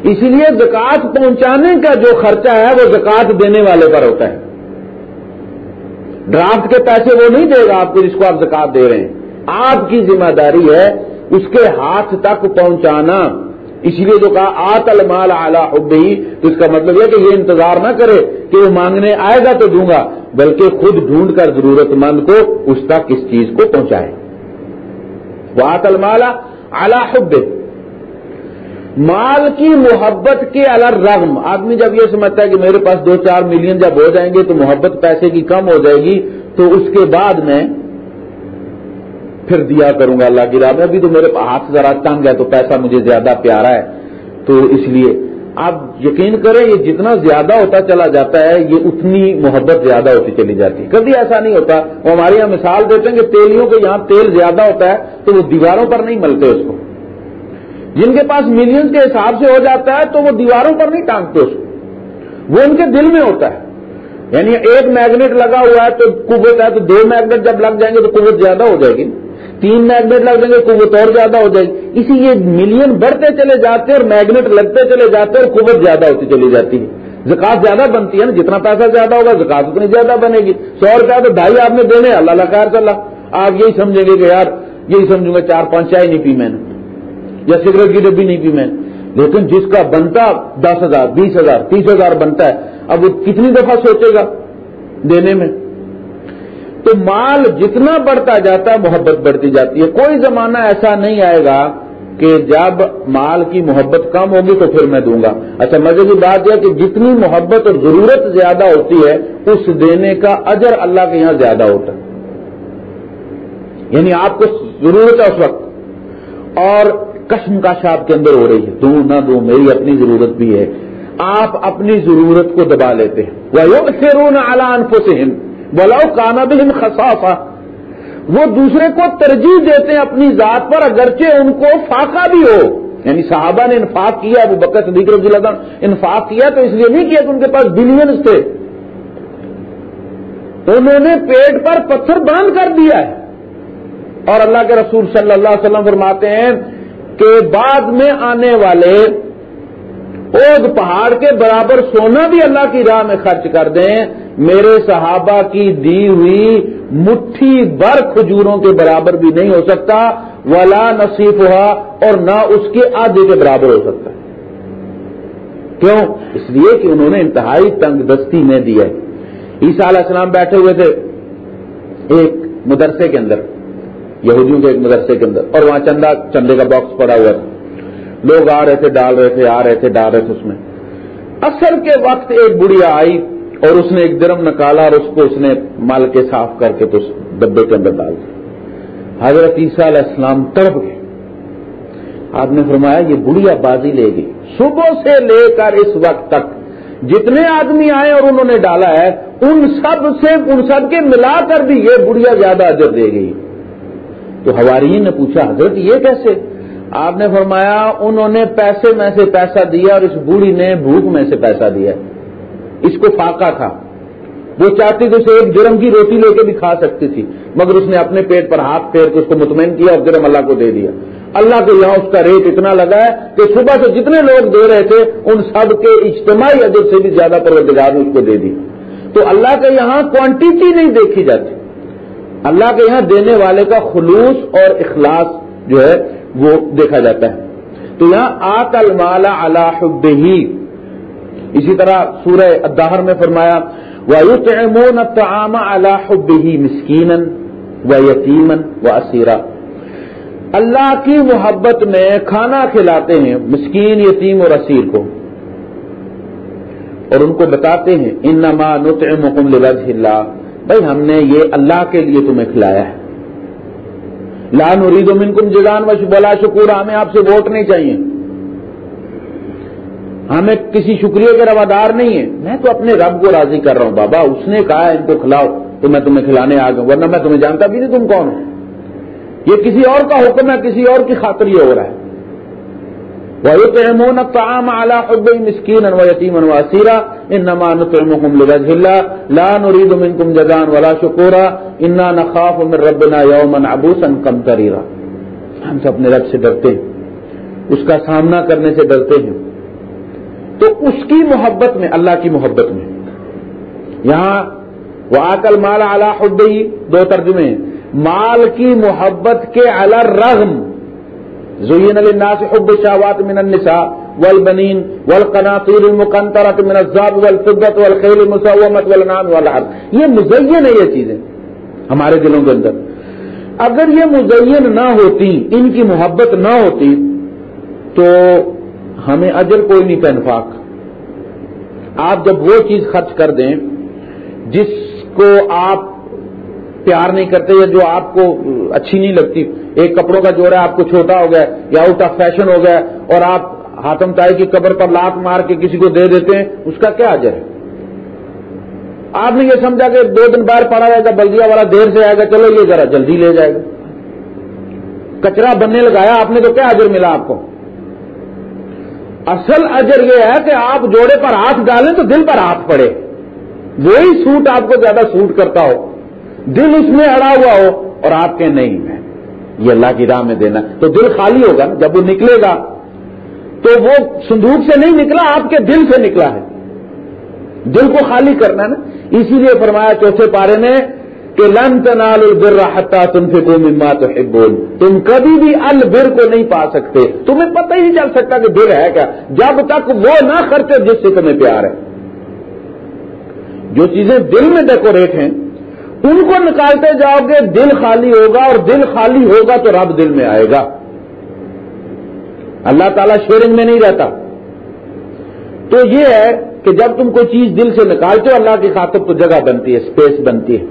اسی لیے زکات پہنچانے کا جو خرچہ ہے وہ زکات دینے والے پر ہوتا ہے۔ ڈرافٹ کے پیسے وہ نہیں دے گا آپ کو جس کو آپ زکات دے رہے ہیں۔ آپ کی ذمہ داری ہے اس کے ہاتھ تک پہنچانا۔ اسی لیے جو کہا، آت المال اعلی حبی، تو اس کا مطلب یہ کہ یہ انتظار نہ کرے کہ وہ مانگنے آئے گا تو دوں گا، بلکہ خود ڈھونڈ کر ضرورت مند کو اس تک اس چیز کو پہنچائے۔ وہ آت المال اعلی حب مال کی محبت کے الر رغم آدمی جب یہ سمجھتا ہے کہ میرے پاس دو چار ملین جب ہو جائیں گے تو محبت پیسے کی کم ہو جائے گی، تو اس کے بعد میں پھر دیا کروں گا اللہ کی راہ میں۔ ابھی تو میرے ہاتھ ذرا تنگ ہے تو پیسہ مجھے زیادہ پیارا ہے، تو اس لیے آپ یقین کریں یہ جتنا زیادہ ہوتا چلا جاتا ہے، یہ اتنی محبت زیادہ ہوتی چلی جاتی ہے۔ کبھی ایسا نہیں ہوتا، وہ ہمارے یہاں مثال دیتے ہیں کہ تیلیوں کے یہاں تیل زیادہ ہوتا ہے تو وہ دیواروں پر نہیں ملتے اس کو۔ جن کے پاس ملینز کے حساب سے ہو جاتا ہے تو وہ دیواروں پر نہیں ٹانگتے اس کو۔ وہ ان کے دل میں ہوتا ہے۔ یعنی ایک میگنیٹ لگا ہوا ہے تو قوت ہے تو دو میگنیٹ جب لگ جائیں گے تو قوت زیادہ ہو جائے گی۔ تین میگنیٹ لگ جائیں گے قوت اور زیادہ ہو جائے گی۔ اسی یہ ملین بڑھتے چلے جاتے ہیں اور میگنیٹ لگتے چلے جاتے ہیں اور قوت زیادہ ہوتی چلی جاتی ہے۔ زکات زیادہ بنتی ہے نا، جتنا پیسہ زیادہ ہوگا زکات اتنی زیادہ بنے گی۔ سو روپیہ تو ڈھائی آپ نے دینے، اللہ اللہ خیر چلا۔ آپ یہی سمجھیں گے کہ یار، یہی سمجھوں گا چار پانچ چائے نہیں پی میں نے۔ یا سگریٹ کی ڈبی نہیں پی میں لیکن جس کا بنتا دس ہزار، بیس ہزار، تیس ہزار بنتا ہے، اب وہ کتنی دفعہ سوچے گا دینے میں؟ تو مال جتنا بڑھتا جاتا ہے، محبت بڑھتی جاتی ہے۔ کوئی زمانہ ایسا نہیں آئے گا کہ جب مال کی محبت کم ہوگی تو پھر میں دوں گا۔ اچھا مزے کی بات یہ کہ جتنی محبت اور ضرورت زیادہ ہوتی ہے، اس دینے کا اجر اللہ کے یہاں زیادہ ہوتا ہے۔ یعنی آپ کو ضرورت ہے اس وقت۔ اور کشم کا شاپ کے اندر ہو رہی ہے۔ دوں نہ دوں میری اپنی ضرورت بھی ہے۔ آپ اپنی ضرورت کو دبا لیتے ہیں۔ وہ سیرون اعلیٰ انفو سے ہند بلاؤ کانا بھی خسافا وہ دوسرے کو ترجیح دیتے ہیں اپنی ذات پر، اگرچہ ان کو فاقہ بھی ہو۔ یعنی صحابہ نے انفاق کیا وہ بکت رضی اللہ عنہ انفاق کیا تو اس لیے نہیں کیا کہ ان کے پاس بلینس تھے۔ انہوں نے پیٹ پر پتھر باندھ کر دیا ہے۔ اور اللہ کے رسول صلی اللہ علیہ وسلم فرماتے ہیں کہ بعد میں آنے والے اوگ پہاڑ کے برابر سونا بھی اللہ کی راہ میں خرچ کر دیں، میرے صحابہ کی دی ہوئی مٹھی بر کھجوروں کے برابر بھی نہیں ہو سکتا، ولا نصیف ہوا اور نہ اس کے آدھے کے برابر ہو سکتا۔ کیوں؟ اس لیے کہ انہوں نے انتہائی تنگ دستی میں دی ہے۔ عیسیٰ علیہ السلام بیٹھے ہوئے تھے ایک مدرسے کے اندر۔ یہودیوں کے ایک مدرسے کے اندر، اور وہاں چندہ، چندے کا باکس پڑا ہوا تھا۔ لوگ آ رہے تھے، ڈال رہے تھے، آ رہے تھے، ڈال رہے تھے اس میں۔ اصل کے وقت ایک بڑھیا آئی اور اس نے ایک درم نکالا اور اس کو اس نے مال کے صاف کر کے تو اس ڈبے کے اندر ڈال دیا۔ حضرت عیسیٰ علیہ السلام تڑپ گئے۔ آپ نے فرمایا، یہ بڑھیا بازی لے گی صبح سے لے کر اس وقت تک جتنے آدمی آئے اور انہوں نے ڈالا ہے، ان سب سے، ان سب کے ملا کر بھی یہ بڑھیا زیادہ اجر دے گئی۔ تو ہوارین نے پوچھا، حضرت یہ کیسے؟ آپ نے فرمایا، انہوں نے پیسے میں سے پیسہ دیا اور اس بوڑھی نے بھوک میں سے پیسہ دیا۔ اس کو فاقہ تھا۔ وہ چاہتی تھی اسے ایک جرم کی روٹی لے کے بھی کھا سکتی تھی، مگر اس نے اپنے پیٹ پر ہاتھ پھیر کے اس کو مطمئن کیا اور جرم اللہ کو دے دیا۔ اللہ کے یہاں اس کا ریٹ اتنا لگا ہے کہ صبح سے جتنے لوگ دے رہے تھے، ان سب کے اجتماعی اجر سے بھی زیادہ پروردگار نے اس کو دے دی۔ تو اللہ کے یہاں کوانٹیٹی نہیں دیکھی جاتی۔ اللہ کے یہاں دینے والے کا خلوص اور اخلاص جو ہے وہ دیکھا جاتا ہے۔ تو یہاں آت المالا اللہ ہی اسی طرح سورہ ادہر میں فرمایا، وَيُطْعِمُونَ الطَّعَامَ عَلَى حُبِّهِ مِسْكِينًا وَيَتِيمًا وَأَسِيرًا اللہ کی محبت میں کھانا کھلاتے ہیں مسکین، یتیم اور اسیر کو۔ اور ان کو بتاتے ہیں ان نما نطعمکم لوجہ اللہ۔ بھائی ہم نے یہ اللہ کے لیے تمہیں کھلایا ہے۔ لا نريد منکم جزان و بلا شکور ہمیں آپ سے ووٹ نہیں چاہیے۔ ہمیں کسی شکریہ کے روادار نہیں ہے۔ میں تو اپنے رب کو راضی کر رہا ہوں، بابا، اس نے کہا ان کو کھلاؤ، تو میں تمہیں کھلانے آ گیا ورنہ میں تمہیں جانتا بھی نہیں تم کون ہو۔ یہ کسی اور کا حکم ہے، کسی اور کی خاطر یہ ہو رہا ہے۔ وَيُطْعِمُونَ الطَّعَامَ عَلَى حُبِّهِ مِسْكِينًا وَيَتِيمًا وَأَسِيرًا إِنَّمَا نُطْعِمُكُمْ لِوَجْهِ اللَّهِ لَا نُرِيدُ مِنكُمْ جَزَاءً وَلَا شُكُورًا إِنَّا نَخَافُ مِن رَّبِّنَا يَوْمًا عَبُوسًا قَمْطَرِيرًا ہم سے اپنے رب سے ڈرتے ہیں۔ اس کا سامنا کرنے سے ڈرتے ہیں۔ تو اس کی محبت میں، اللہ کی محبت میں۔ یہاں وہ آکل مال اعلی حدی دو ترجمے مال کی محبت کے الر رغم زین الناس حب شاوات من النساء والبنین والقناطیر المقنطرة من الزاب والفضة والخیل المسومت والنام والعرض یہ مزین ہے یہ چیزیں ہمارے دلوں کے اندر. اگر یہ مزین نہ ہوتی، ان کی محبت نہ ہوتی، تو ہمیں اجر کوئی نہیں پینفاق آپ جب وہ چیز خرچ کر دیں، جس کو آپ پیار نہیں کرتے یا جو آپ کو اچھی نہیں لگتی۔ ایک کپڑوں کا جوڑا آپ کو چھوٹا ہو گیا یا آؤٹ آف فیشن ہو گیا اور آپ ہاتم تائی کی قبر پر لات مار کے کسی کو دے دیتے ہیں، اس کا کیا اجر ہے؟ آپ نے یہ سمجھا کہ دو دن باہر پڑا جائے گا بلدیا والا دیر سے آئے گا، چلو یہ ذرا جلدی لے جائے گا۔ کچرا بننے لگایا، آپ نے تو کیا اجر ملا آپ کو؟ اصل اجر یہ ہے کہ آپ جوڑے پر ہاتھ ڈالیں تو دل پر ہاتھ پڑے۔ وہی سوٹ آپ کو زیادہ سوٹ کرتا ہو۔ دل اس میں اڑا ہوا ہو اور آپ کے نہیں ہے یہ اللہ کی راہ میں دینا۔ تو دل خالی ہوگا جب وہ نکلے گا۔ تو وہ صندوق سے نہیں نکلا، آپ کے دل سے نکلا ہے۔ دل کو خالی کرنا ہے نا۔ اسی لیے فرمایا چوتھے پارے نے کہ لن تنال البر حتا تم سے کو مما تو تم کبھی بھی البر کو نہیں پا سکتے۔ تمہیں پتہ ہی نہیں چل سکتا کہ بر ہے کیا۔ جب تک وہ نہ خرچے، جس سے تمہیں پیار ہے۔ جو چیزیں دل میں ڈیکوریٹ ہیں ان کو نکالتے جاؤ گے، دل خالی ہوگا اور دل خالی ہوگا تو رب دل میں آئے گا۔ اللہ تعالیٰ شیئرنگ میں نہیں رہتا۔ تو یہ ہے کہ جب تم کوئی چیز دل سے نکالتے ہو، اللہ کی خاطر تو جگہ بنتی ہے اسپیس بنتی ہے۔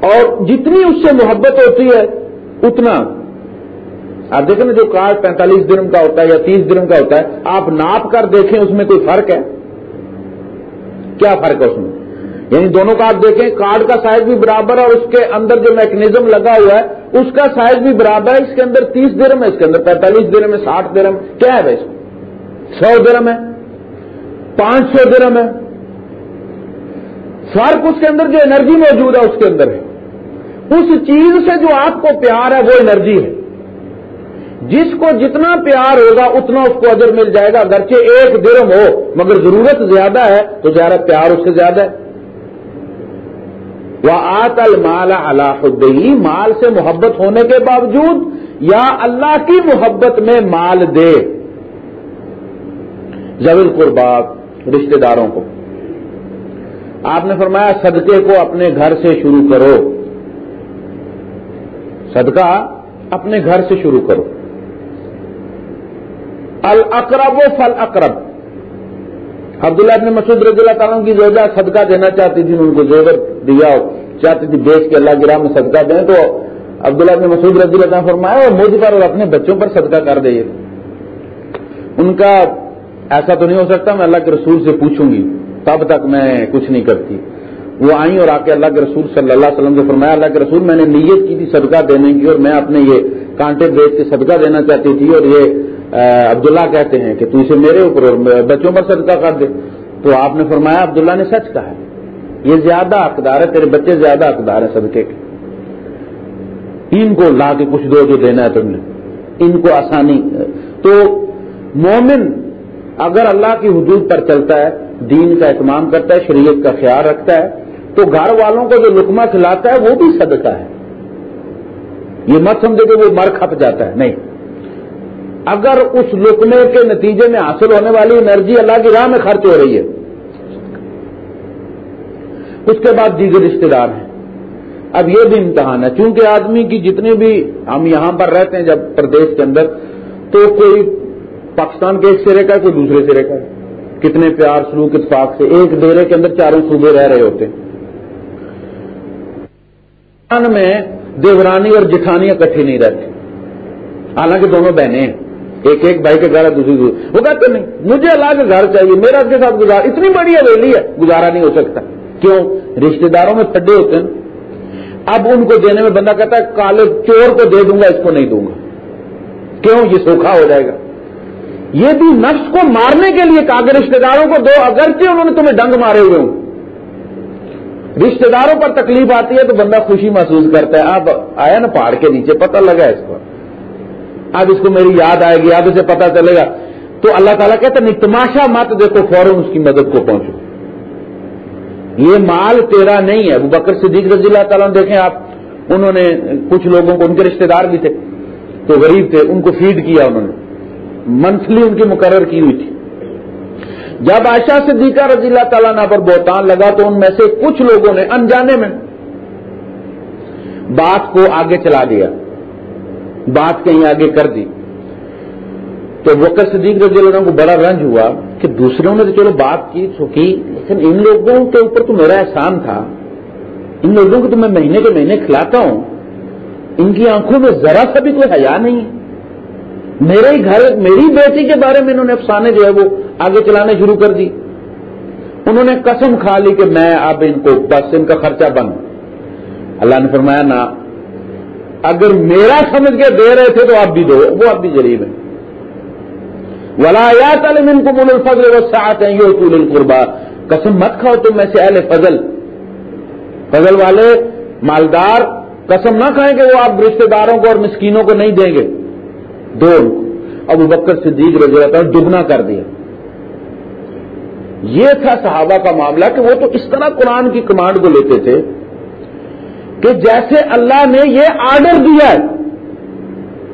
اور جتنی اس سے محبت ہوتی ہے، اتنا۔ آپ دیکھیں نا، جو کارڈ پینتالیس دن کا ہوتا ہے یا تیس دن کا ہوتا ہے، آپ ناپ کر دیکھیں، اس میں کوئی فرق ہے؟ کیا فرق ہے اس میں؟ یعنی دونوں کا آپ دیکھیں، کارڈ کا سائز بھی برابر ہے اور اس کے اندر جو میکنیزم لگا ہوا ہے، اس کا سائز بھی برابر ہے، اس کے اندر تیس درم ہے، اس کے اندر پینتالیس درم ہے، ساٹھ درم کیا ہے بھائی اس سو درم ہے، پانچ سو درم ہے۔ فرق اس کے اندر جو انرجی موجود ہے، اس کے اندر ہے۔ اس چیز سے جو آپ کو پیار ہے، وہ انرجی ہے۔ جس کو جتنا پیار ہوگا، اتنا اس کو اجر مل جائے گا۔ اگرچہ ایک درم ہو، مگر ضرورت زیادہ ہے، تو زیادہ پیار اس سے زیادہ ہے۔ وہ آت المال اللہ مال سے محبت ہونے کے باوجود یا اللہ کی محبت میں مال دے۔ زبر قربات رشتے داروں کو۔ آپ نے فرمایا، صدقے کو اپنے گھر سے شروع کرو۔ صدقہ اپنے گھر سے شروع کرو۔ الاقرب و فل اقرب عبداللہ ابن مسعود رضی اللہ تعالیٰ کی زوجہ صدقہ دینا چاہتی تھی ان کو زیور دیا چاہتی تھی بیچ کے اللہ گرام راہ میں صدقہ دیں، تو عبداللہ ابن مسعود رضی اللہ تعالیٰ فرمایا اور مجھ پر اور اپنے بچوں پر صدقہ کر دے۔ ان کا ایسا تو نہیں ہو سکتا، میں اللہ کے رسول سے پوچھوں گی، تب تک میں کچھ نہیں کرتی۔ وہ آئیں اور آ کے اللہ کے رسول صلی اللہ علیہ وسلم سے فرمایا، اللہ کے رسول میں نے نیت کی تھی صدقہ دینے کی اور میں اپنے یہ کانٹے بیچ کے صدقہ دینا چاہتی تھی اور یہ عبداللہ کہتے ہیں کہ تو اسے میرے اوپر اور بچوں پر صدقہ کر دے۔ تو آپ نے فرمایا، عبداللہ نے سچ کہا ہے۔ یہ زیادہ حقدار ہے، تیرے بچے زیادہ حقدار ہیں صدقے کے۔ ان کو لا کے کچھ دو جو دینا ہے تم نے۔ ان کو آسانی۔ تو مومن اگر اللہ کی حدود پر چلتا ہے، دین کا اہتمام کرتا ہے، شریعت کا خیال رکھتا ہے تو گھر والوں کو جو لکما کھلاتا ہے وہ بھی صدقہ ہے۔ یہ مت سمجھے کہ وہ مر کھپ جاتا ہے۔ نہیں۔ اگر اس لکمے کے نتیجے میں حاصل ہونے والی انرجی اللہ کی راہ میں خرچ ہو رہی ہے۔ اس کے بعد دیگر رشتے دار ہیں۔ اب یہ بھی امتحان ہے۔ چونکہ آدمی کی جتنے بھی ہم یہاں پر رہتے ہیں جب پردیش کے اندر، تو کوئی پاکستان کے ایک سرے کا ہے، کوئی دوسرے سرے کا ہے۔ کتنے پیار سلوک اتفاق سے، ایک ڈیرے کے اندر چاروں صوبے رہ رہے ہوتے ہیں۔ میں دیورانی اور جٹھانی اکٹھی نہیں رہتی۔ حالانکہ دونوں بہنیں ہیں۔ ایک ایک بھائی کے گھر ہے دوسری دوسری۔ وہ کہتے نہیں، مجھے اللہ کے گھر چاہیے، میرا اس کے ساتھ گزار، اتنی بڑی حویلی ہے، گزارا نہیں ہو سکتا۔ کیوں؟ رشتے داروں میں پھڈے ہوتے ہیں۔ اب ان کو دینے میں بندہ کہتا ہے، کالے چور کو دے دوں گا، اس کو نہیں دوں گا۔ کیوں؟ یہ سوکھا ہو جائے گا۔ یہ بھی نفس کو مارنے کے لیے کہا رشتے داروں کو دو، اگرچہ انہوں نے تمہیں ڈنگ مارے ہوئے ہوں۔ رشتے داروں پر تکلیف آتی ہے تو بندہ خوشی محسوس کرتا ہے، اب آیا نا پہاڑ کے نیچے، پتہ لگا اس کو۔ اب اس کو میری یاد آئے گی، اب اسے پتا چلے گا۔ تو اللہ تعالیٰ کہتا نہیں، تماشا مت دیکھو، فوراً اس کی مدد کو پہنچو۔ یہ مال تیرا نہیں ہے۔ وہ بکر صدیق رضی اللہ تعالیٰ دیکھیں آپ، انہوں نے کچھ لوگوں کو، ان کے رشتے دار بھی تھے۔ تو غریب تھے، ان کو فیڈ کیا انہوں نے۔ منتھلی ان کی مقرر کی ہوئی تھی۔ جب عائشہ صدیقہ رضی اللہ تعالیٰ نے پر بہتان لگا تو ان میں سے کچھ لوگوں نے انجانے میں بات کو آگے چلا دیا، بات کہیں آگے کر دی۔ تو وکر صدیق رضی اللہ عنہ کو بڑا رنج ہوا کہ دوسروں نے تو چلو بات کی تو کی لیکن ان لوگوں کے اوپر تو میرا احسان تھا۔ ان لوگوں کو تو میں مہینے کے مہینے کھلاتا ہوں۔ ان کی آنکھوں میں ذرا سا بھی کوئی حیا نہیں۔ ہے میرے ہی گھر، میری بیٹی کے بارے میں انہوں نے افسانے جو ہے وہ آگے چلانے شروع کر دی۔ انہوں نے قسم کھا لی کہ میں اب ان کو بس ان کا خرچہ بند۔ اللہ نے فرمایا نا اگر میرا سمجھ کے دے رہے تھے تو آپ بھی دو، وہ اب بھی غریب ہیں۔ ولایات علم ان کو مل الفضل وہ ساتھ ہیں یو طول القربا قسم مت کھاؤ تم میں سے اہل فضل۔ فضل والے، مالدار، قسم نہ کھائیں کہ وہ آپ رشتے داروں کو اور مسکینوں کو نہیں دیں گے۔ دو ابو بکر صدیق رضی اللہ تعالیٰ دگنا کر دیا۔ یہ تھا صحابہ کا معاملہ کہ وہ تو اس طرح قرآن کی کمانڈ کو لیتے تھے کہ جیسے اللہ نے یہ آرڈر دیا ہے۔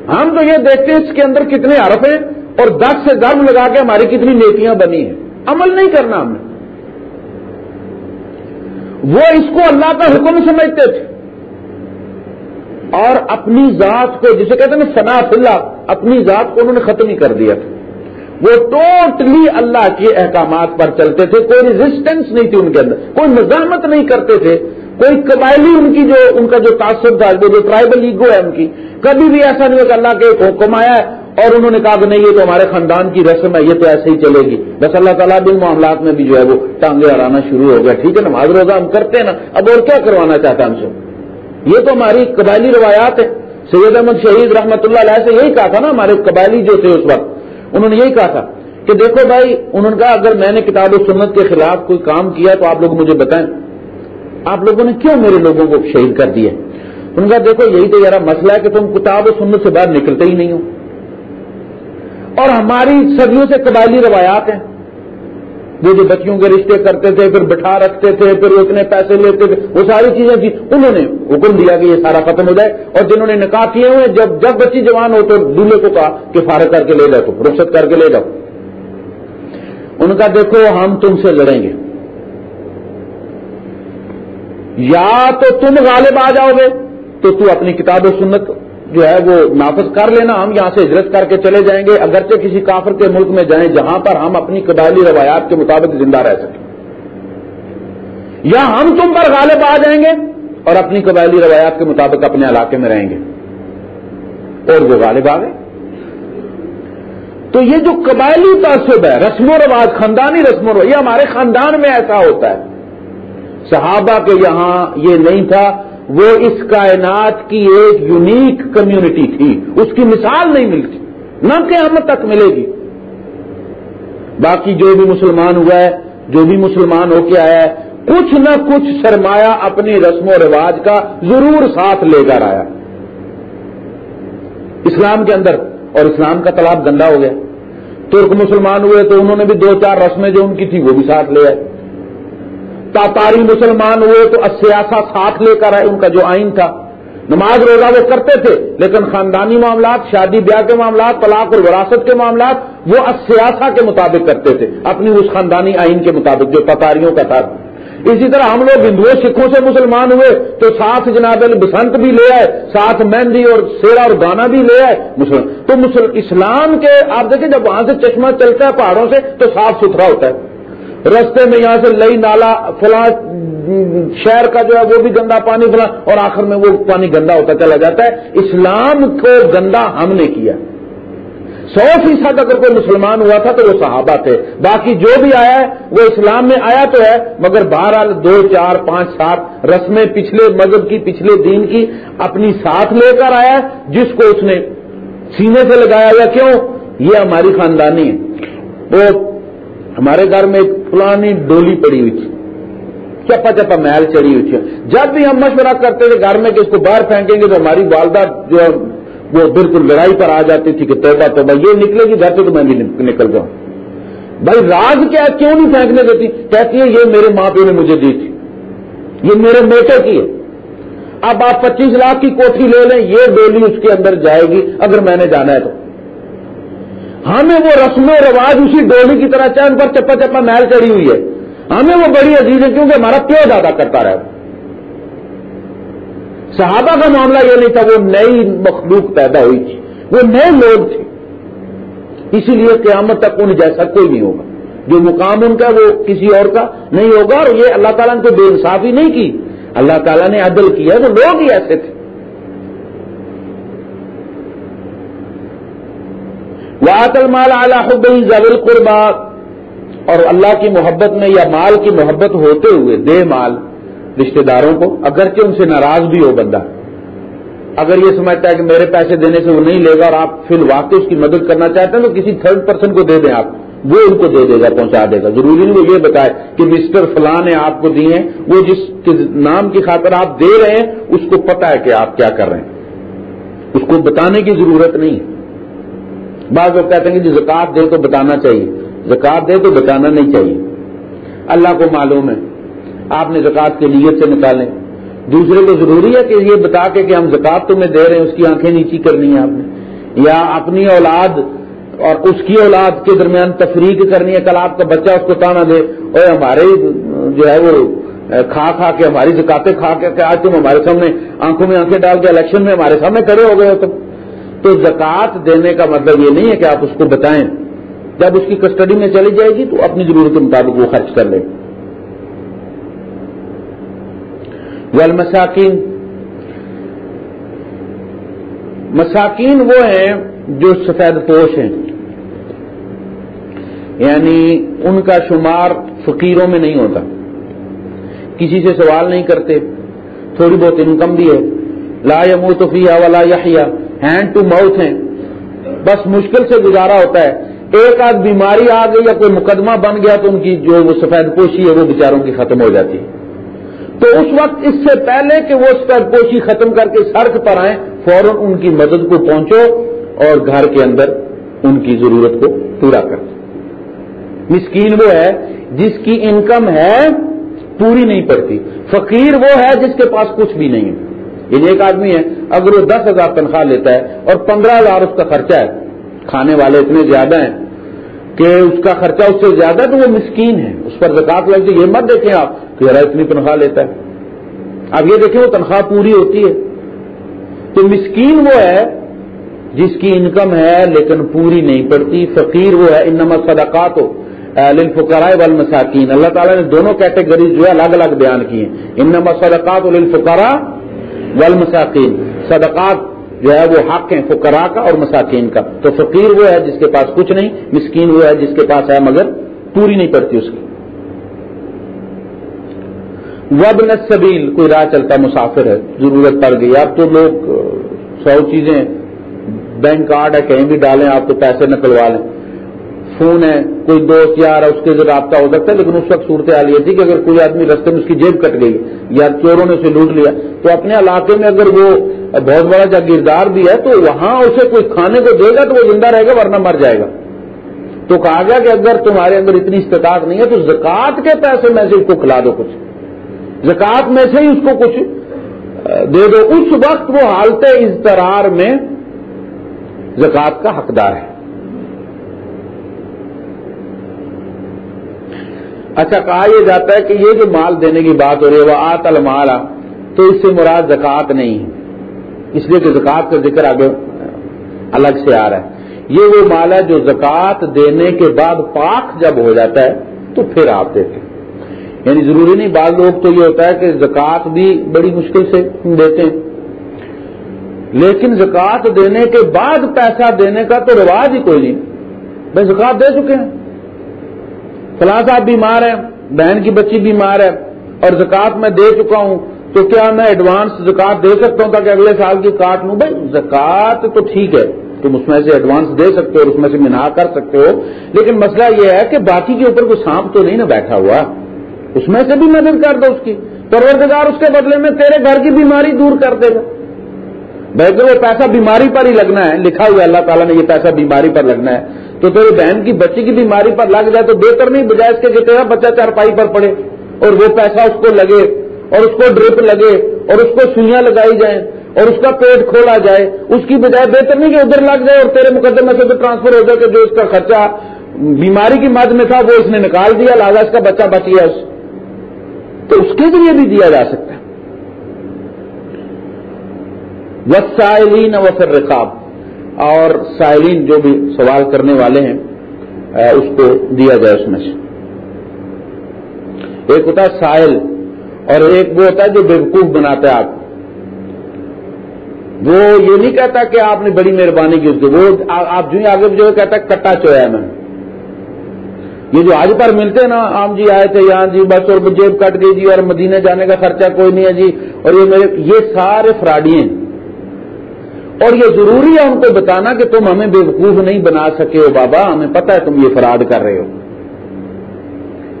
ہم تو یہ دیکھتے ہیں اس کے اندر کتنے حرف ہیں اور دس سے درم لگا کے ہماری کتنی نیکیاں بنی ہیں۔ عمل نہیں کرنا ہم نے۔ وہ اس کو اللہ کا حکم سمجھتے تھے۔ اور اپنی ذات کو جسے کہتے ہیں نا فنا اللہ اپنی ذات کو انہوں نے ختم ہی کر دیا تھا۔ وہ ٹوٹلی اللہ کے احکامات پر چلتے تھے، کوئی ریزسٹنس نہیں تھی ان کے اندر، کوئی مزاحمت نہیں کرتے تھے۔ کوئی قبائلی ان کی جو، ان کا جو تعصب تھا، جو ٹرائبل ایگو ہے ان کی، کبھی بھی ایسا نہیں ہو کہ اللہ کے حکم آیا ہے اور انہوں نے کہا کہ نہیں، یہ تو ہمارے خاندان کی رسم ہے، یہ تو ایسے ہی چلے گی۔ بس اللہ تعالیٰ بھی معاملات میں بھی جو ہے وہ ٹانگے ہرانا شروع ہو گیا۔ ٹھیک ہے نا معذر روزہ ہم کرتے ہیں نا، اب اور کیا کروانا چاہتا ہم سے یہ تو ہماری قبائلی روایات ہے سید احمد شہید رحمت اللہ علیہ سے یہی کہا تھا نا، ہمارے قبائلی جو تھے اس وقت، انہوں نے یہی کہا تھا کہ دیکھو بھائی، انہوں نے کہا، اگر میں نے کتاب و سنت کے خلاف کوئی کام کیا تو آپ لوگ مجھے بتائیں۔ آپ لوگوں نے کیوں میرے لوگوں کو شہید کر دیا؟ ان کا دیکھو، یہی تو ذرا مسئلہ ہے کہ تم کتاب و سنت سے باہر نکلتے ہی نہیں ہو۔ اور ہماری صدیوں سے قبائلی روایات ہیں۔ وہ جو بچیوں کے رشتے کرتے تھے، پھر بٹھا رکھتے تھے، پھر وہ اتنے پیسے لیتے تھے، وہ ساری چیزیں تھی انہوں نے حکم دیا کہ یہ سارا ختم ہو جائے۔ اور جنہوں نے نکاح کیے ہوئے، جب جب بچی جوان ہو تو دولہے کو کہا کہ فارغ کر کے لے جاؤ تو رخصت کر کے لے جاؤ۔ ان کا دیکھو، ہم تم سے لڑیں گے۔ یا تو تم غالب آ جاؤ گے، تو تو اپنی کتاب و سنت جو ہے وہ نافذ کر لینا، ہم یہاں سے ہجرت کر کے چلے جائیں گے، اگرچہ کسی کافر کے ملک میں جائیں جہاں پر ہم اپنی قبائلی روایات کے مطابق زندہ رہ سکیں۔ یا ہم تم پر غالب آ جائیں گے اور اپنی قبائلی روایات کے مطابق اپنے علاقے میں رہیں گے۔ اور وہ غالب آ گئے۔ تو یہ جو قبائلی تعصب ہے، رسم و رواج، خاندانی رسم و رواج، یہ ہمارے خاندان میں ایسا ہوتا ہے۔ صحابہ کے یہاں یہ نہیں تھا وہ اس کائنات کی ایک یونیک کمیونٹی تھی۔ اس کی مثال نہیں ملتی۔ نہ قیامت تک ملے گی۔ باقی جو بھی مسلمان ہوا ہے، جو بھی مسلمان ہو کے آیا ہے، کچھ نہ کچھ سرمایہ اپنی رسم و رواج کا ضرور ساتھ لے کر آیا۔ اسلام کے اندر، اور اسلام کا تالاب گندا ہو گیا۔ ترک مسلمان ہوئے تو انہوں نے بھی دو چار رسمیں جو ان کی تھی وہ بھی ساتھ لے آئے۔ تاتاری مسلمان ہوئے تو سیاسا ساتھ لے کر آئے ان کا جو آئین تھا۔ نماز روزہ وہ کرتے تھے، لیکن خاندانی معاملات، شادی بیاہ کے معاملات، طلاق اور وراثت کے معاملات وہ سیاسا کے مطابق کرتے تھے، اپنی اس خاندانی آئین کے مطابق جو تاتاریوں کا تھا۔ اسی طرح ہم لوگ ہندوؤں سکھوں سے مسلمان ہوئے تو ساتھ جناب بسنت بھی لے آئے، ساتھ مہندی اور سیرا اور گانا بھی لے آئے۔ مسلم تو مسلم اسلام کے آپ دیکھیں جب وہاں سے چشمہ چلتا ہے پہاڑوں سے تو صاف ستھرا ہوتا ہے۔ رستے میں یہاں سے لئی نالا، فلاں شہر کا جو ہے وہ بھی گندا پانی، فلاں، اور آخر میں وہ پانی گندا ہوتا چلا جاتا ہے۔ اسلام کو گندا ہم نے کیا۔ سو فیصد اگر کوئی مسلمان ہوا تھا تو وہ صحابہ تھے۔ باقی جو بھی آیا ہے، وہ اسلام میں آیا تو ہے، مگر بہرحال دو، چار، پانچ، سات رسمیں پچھلے مذہب کی، پچھلے دین کی اپنی ساتھ لے کر آیا جس کو اس نے سینے سے لگایا۔ ہوا کیوں؟ یہ ہماری خاندانی ہے۔ وہ ہمارے گھر میں ایک پرانی ڈولی پڑی ہوئی تھی۔ چپا چپا محل چڑی ہوئی تھی۔ جب بھی ہم مشورہ کرتے تھے گھر میں کہ اس کو باہر پھینکیں گے تو ہماری والدہ جو وہ بالکل لڑائی پر آ جاتی تھی کہ توبہ توبہ۔ یہ نکلے گی، گھر سے تو میں بھی نکل جاؤں۔ بھائی راز کیا کیوں نہیں پھینکنے دیتی؟ کہتی ہے، یہ میرے ماں پیو نے مجھے دی تھی۔ یہ میرے بیٹے کی ہے۔ اب آپ پچیس لاکھ کی کوٹھی لے لیں، یہ ڈولی اس کے اندر جائے گی۔ اگر میں نے جانا ہے تو۔ ہمیں وہ رسم و رواج اسی ڈولی کی طرح چند پر چپا چپا محل چڑی ہوئی ہے۔ ہمیں وہ بڑی عزیز ہے کیونکہ ہمارا پیو زیادہ کرتا رہا صحابہ کا معاملہ یہ نہیں تھا، وہ نئی مخلوق پیدا ہوئی تھی۔ وہ نئے لوگ تھے۔ اسی لیے قیامت تک ان جیسا کوئی نہیں ہوگا۔ جو مقام ان کا، وہ کسی اور کا نہیں ہوگا اور یہ اللہ تعالیٰ نے کوئی بے انصافی نہیں کی۔ اللہ تعالیٰ نے عدل کیا وہ لوگ ہی ایسے تھے۔ واطل مال اعلیٰ حبئی زبل قربا اور اللہ کی محبت میں یا مال کی محبت ہوتے ہوئے دے مال رشتہ داروں کو، اگرچہ ان سے ناراض بھی ہو بندہ۔ اگر یہ سمجھتا ہے کہ میرے پیسے دینے سے وہ نہیں لے گا اور آپ فی الواقع اس کی مدد کرنا چاہتے ہیں تو کسی تھرڈ پرسن کو دے دیں آپ۔ وہ ان کو دے دے گا، پہنچا دے گا۔ ضروری نہیں وہ یہ بتائے کہ مسٹر فلاں نے آپ کو دیے ہیں، وہ جس نام کی خاطر آپ دے رہے ہیں، اس کو پتا ہے کہ آپ کیا کر رہے ہیں۔ اس کو بتانے کی ضرورت نہیں۔ ہے بعض لوگ کہتے ہیں کہ جی جو زکات دے تو بتانا چاہیے۔ زکات دے تو بتانا نہیں چاہیے۔ اللہ کو معلوم ہے۔ آپ نے زکات کی نیت سے نکالیں۔ دوسرے کو ضروری ہے کہ یہ بتا کے کہ ہم زکات تمہیں دے رہے ہیں، اس کی آنکھیں نیچی کرنی ہے آپ نے۔ یا اپنی اولاد اور اس کی اولاد کے درمیان تفریق کرنی ہے، کل آپ کا بچہ اس کو تانا دے۔ اور ہمارے جو ہے وہ، کھا کھا کے، ہماری زکاتیں کھا کے آج تم ہمارے سامنے آنکھوں میں آنکھیں ڈال کے الیکشن میں ہمارے سامنے کھڑے ہو گئے ہو تم۔ تو زکات دینے کا مطلب یہ نہیں ہے کہ آپ اس کو بتائیں۔ جب اس کی کسٹڈی میں چلی جائے گی تو اپنی ضرورت کے مطابق وہ خرچ کر لیں والمساکین۔ مساکین وہ ہیں جو سفید پوش ہیں۔ یعنی ان کا شمار فقیروں میں نہیں ہوتا۔ کسی سے سوال نہیں کرتے، تھوڑی بہت انکم بھی ہے۔ لا یموت فیہ ولا یحیا ہینڈ ٹو ماؤتھ ہیں۔ بس مشکل سے گزارا ہوتا ہے۔ ایک آدھ بیماری آ گئی یا کوئی مقدمہ بن گیا تو ان کی جو وہ سفید پوشی ہے وہ بیچاروں کی ختم ہو جاتی۔ ہے تو اس وقت اس سے پہلے کہ وہ سر پوشی ختم کر کے سڑک پر آئیں، فوراً ان کی مدد کو پہنچو اور گھر کے اندر ان کی ضرورت کو پورا کر مسکین وہ ہے جس کی انکم ہے پوری نہیں پڑتی۔ فقیر وہ ہے جس کے پاس کچھ بھی نہیں ہے۔ یعنی ایک آدمی ہے، اگر وہ دس ہزار تنخواہ لیتا ہے اور پندرہ ہزار اس کا خرچہ ہے، کھانے والے اتنے زیادہ ہیں کہ اس کا خرچہ اس سے زیادہ تو وہ مسکین ہے۔ اس پر زکات لگتی یہ مت دیکھیں آپ کہ ذرا اتنی تنخواہ لیتا ہے۔ اب یہ دیکھیں وہ تنخواہ پوری ہوتی ہے۔ تو مسکین وہ ہے جس کی انکم ہے لیکن پوری نہیں پڑتی، فقیر وہ ہے، انما صدقات ہو للفقراء والمساکین۔ اللہ تعالیٰ نے دونوں کیٹیگریز جو ہے الگ الگ بیان کی ہیں انما صدقات للفقراء والمساکین صدقات جو ہے وہ حق ہیں فقراء کا اور مساکین کا۔ تو فقیر وہ ہے جس کے پاس کچھ نہیں، مسکین وہ ہے جس کے پاس ہے مگر پوری نہیں پڑتی اس کی۔ وب نصبیل کوئی راہ چلتا مسافر ہے، ضرورت پڑ گئی۔ اب تو لوگ سو چیزیں، بینک کارڈ ہے، کہیں بھی ڈالیں، آپ کو پیسے نکلوا لیں۔ فون ہے، کوئی دوست یار اس کے رابطہ ہو سکتا ہے، لیکن اس وقت صورت حال یہ تھی کہ اگر کوئی آدمی رستے میں اس کی جیب کٹ گئی یا چوروں نے اسے لوٹ لیا، تو اپنے علاقے میں اگر وہ بہت بڑا جاگیردار بھی ہے، تو وہاں اسے کوئی کھانے کو دے گا تو وہ زندہ رہے گا، ورنہ مر جائے گا۔ تو کہا گیا کہ اگر تمہارے اندر اتنی استطاعت نہیں ہے، تو زکات کے پیسے میں سے اس کو کھلا دو کچھ۔ زکات میں سے ہی اس کو کچھ دے دو۔ اس وقت وہ حالت اضطرار میں زکات کا حقدار ہے۔ اچھا کہا یہ جاتا ہے کہ یہ جو مال دینے کی بات ہو رہی ہے، وہ آت المالا تو اس سے مراد زکوٰۃ نہیں ہے۔ اس لیے کہ زکوٰۃ کا ذکر آگے الگ سے آ رہا ہے۔ یہ وہ مال ہے جو زکوٰۃ دینے کے بعد پاک جب ہو جاتا ہے، تو پھر آپ دیتے ہیں۔ یعنی ضروری نہیں، بعض لوگ تو یہ ہوتا ہے کہ زکوٰۃ بھی بڑی مشکل سے دیتے ہیں۔ لیکن زکوٰۃ دینے کے بعد پیسہ دینے کا تو رواج ہی کوئی نہیں۔ بھائی، زکوٰۃ دے چکے ہیں۔ فلاں صاحب بیمار ہیں، بہن کی بچی بیمار ہے اور زکوٰۃ میں دے چکا ہوں، تو کیا میں ایڈوانس زکوٰۃ دے سکتا ہوں تاکہ اگلے سال کی کاٹ لوں؟ بھائی، زکوٰۃ تو ٹھیک ہے، تم اس میں سے ایڈوانس دے سکتے ہو اور اس میں سے منا کر سکتے ہو، لیکن مسئلہ یہ ہے کہ باقی کے اوپر کوئی سانپ تو نہیں نا بیٹھا ہوا۔ اس میں سے بھی مدد کر دو اس کی۔ پروردگار اس کے بدلے میں تیرے گھر کی بیماری دور کر دے گا۔ بھائی وہ پیسہ بیماری پر ہی لگنا ہے، لکھا ہوا اللہ تعالیٰ نے یہ پیسہ بیماری پر لگنا ہے۔ تو تیری بہن کی بچی کی بیماری پر لگ جائے تو بہتر نہیں، بجائے اس کے کہ تیرا بچہ چارپائی پر پڑے اور وہ پیسہ اس کو لگے اور اس کو ڈرپ لگے اور اس کو سوئیاں لگائی جائیں اور اس کا پیٹ کھولا جائے۔ اس کی بجائے بہتر نہیں کہ ادھر لگ جائے اور تیرے مقدمے سے بھی ٹرانسفر ہو جائے کہ جو اس کا خرچہ بیماری کی مد میں تھا، وہ اس نے نکال دیا، لہٰذا اس کا بچہ بچ گیا اس۔ تو اس کے ذریعے بھی دیا جا سکتا ہے۔ وسائلین و رقاب اور سائلین جو بھی سوال کرنے والے ہیں اس کو دیا جائے اس میں سے۔ ایک ہوتا ہے سائل اور ایک وہ ہوتا ہے جو بیوقوف بناتا ہے آپ۔ وہ یہ نہیں کہتا کہ آپ نے بڑی مہربانی کی اس کی، وہ آپ جو ہی آگے جو کہتا ہے کٹا چویا میں۔ یہ جو آج پر ملتے ہیں نا، عام جی آئے تھے، یہاں جی بس اور جیب کٹ گئی جی اور مدینے جانے کا خرچہ کوئی نہیں ہے جی۔ اور یہ میرے، یہ سارے فراڈی ہیں۔ اور یہ ضروری ہے ان کو بتانا کہ تم ہمیں بیوقوف نہیں بنا سکے ہو بابا، ہمیں پتا ہے تم یہ فراڈ کر رہے ہو۔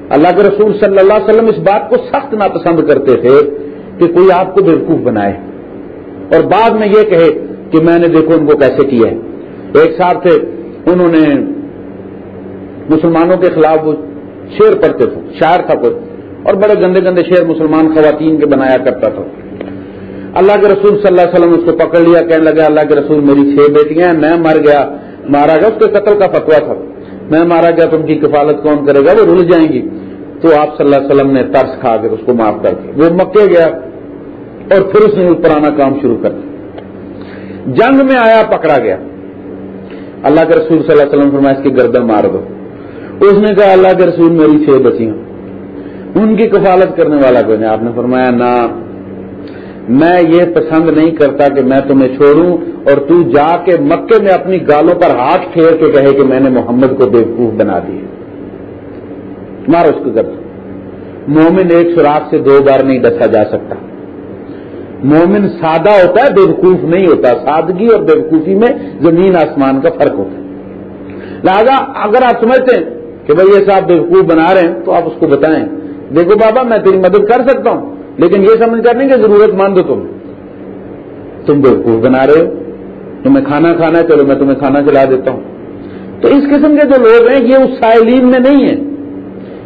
اللہ کے رسول صلی اللہ علیہ وسلم اس بات کو سخت ناپسند کرتے تھے کہ کوئی آپ کو بیوقوف بنائے۔ اور بعد میں یہ کہے کہ میں نے دیکھو ان کو کیسے کیا ہے۔ ایک صاحب تھے، انہوں نے مسلمانوں کے خلاف وہ شیر پڑھتے تھے، شاعر تھا کوئی، اور بڑے گندے گندے شیر مسلمان خواتین کے بنایا کرتا تھا۔ اللہ کے رسول صلی اللہ علیہ وسلم اس کو پکڑ لیا، کہنے لگا، اللہ کے رسول میری چھ بیٹیاں ہیں، میں مر گیا مارا گیا اس کے قتل کا فتوا تھا۔ میں مارا گیا تو ان کی کفالت کون کرے گا؟ وہ رل جائیں گی۔ تو آپ صلی اللہ علیہ وسلم نے ترس کھا کے اس کو معاف کر دیا۔ وہ مکے گیا اور پھر اس نے پرانا کام شروع کر دیا۔ جنگ میں آیا، پکڑا گیا۔ اللہ کے رسول صلی اللہ علیہ وسلم فرمایا، اس کی گردن مار دو۔ اس نے کہا، اللہ کے رسول میری چھ بچیاں ان کی کفالت کرنے والا کوئی نہیں۔ آپ نے فرمایا، نہ میں یہ پسند نہیں کرتا کہ میں تمہیں چھوڑوں اور تو جا کے مکے میں اپنی گالوں پر ہاتھ پھیر کے کہے کہ میں نے محمد کو بیوقوف بنا دیا مارو اس کو گرد مومن ایک سوراخ سے دو بار نہیں ڈسا جا سکتا۔ مومن سادہ ہوتا ہے، بیوقوف نہیں ہوتا۔ سادگی اور بیوقوفی میں زمین آسمان کا فرق ہوتا ہے۔ لہذا اگر آپ سمجھتے ہیں کہ بھائی یہ صاحب بیوقوف بنا رہے ہیں تو آپ اس کو بتائیں۔ دیکھو بابا، میں تیری مدد کر سکتا ہوں۔ لیکن یہ سمجھ کر نہیں کہ ضرورت مند ہو تم۔ تم بالکل بنا رہے ہو۔ تمہیں کھانا کھانا ہے، چلو میں تمہیں کھانا کھلا دیتا ہوں۔ تو اس قسم کے جو لوگ ہیں، یہ اس سائلین میں نہیں ہیں۔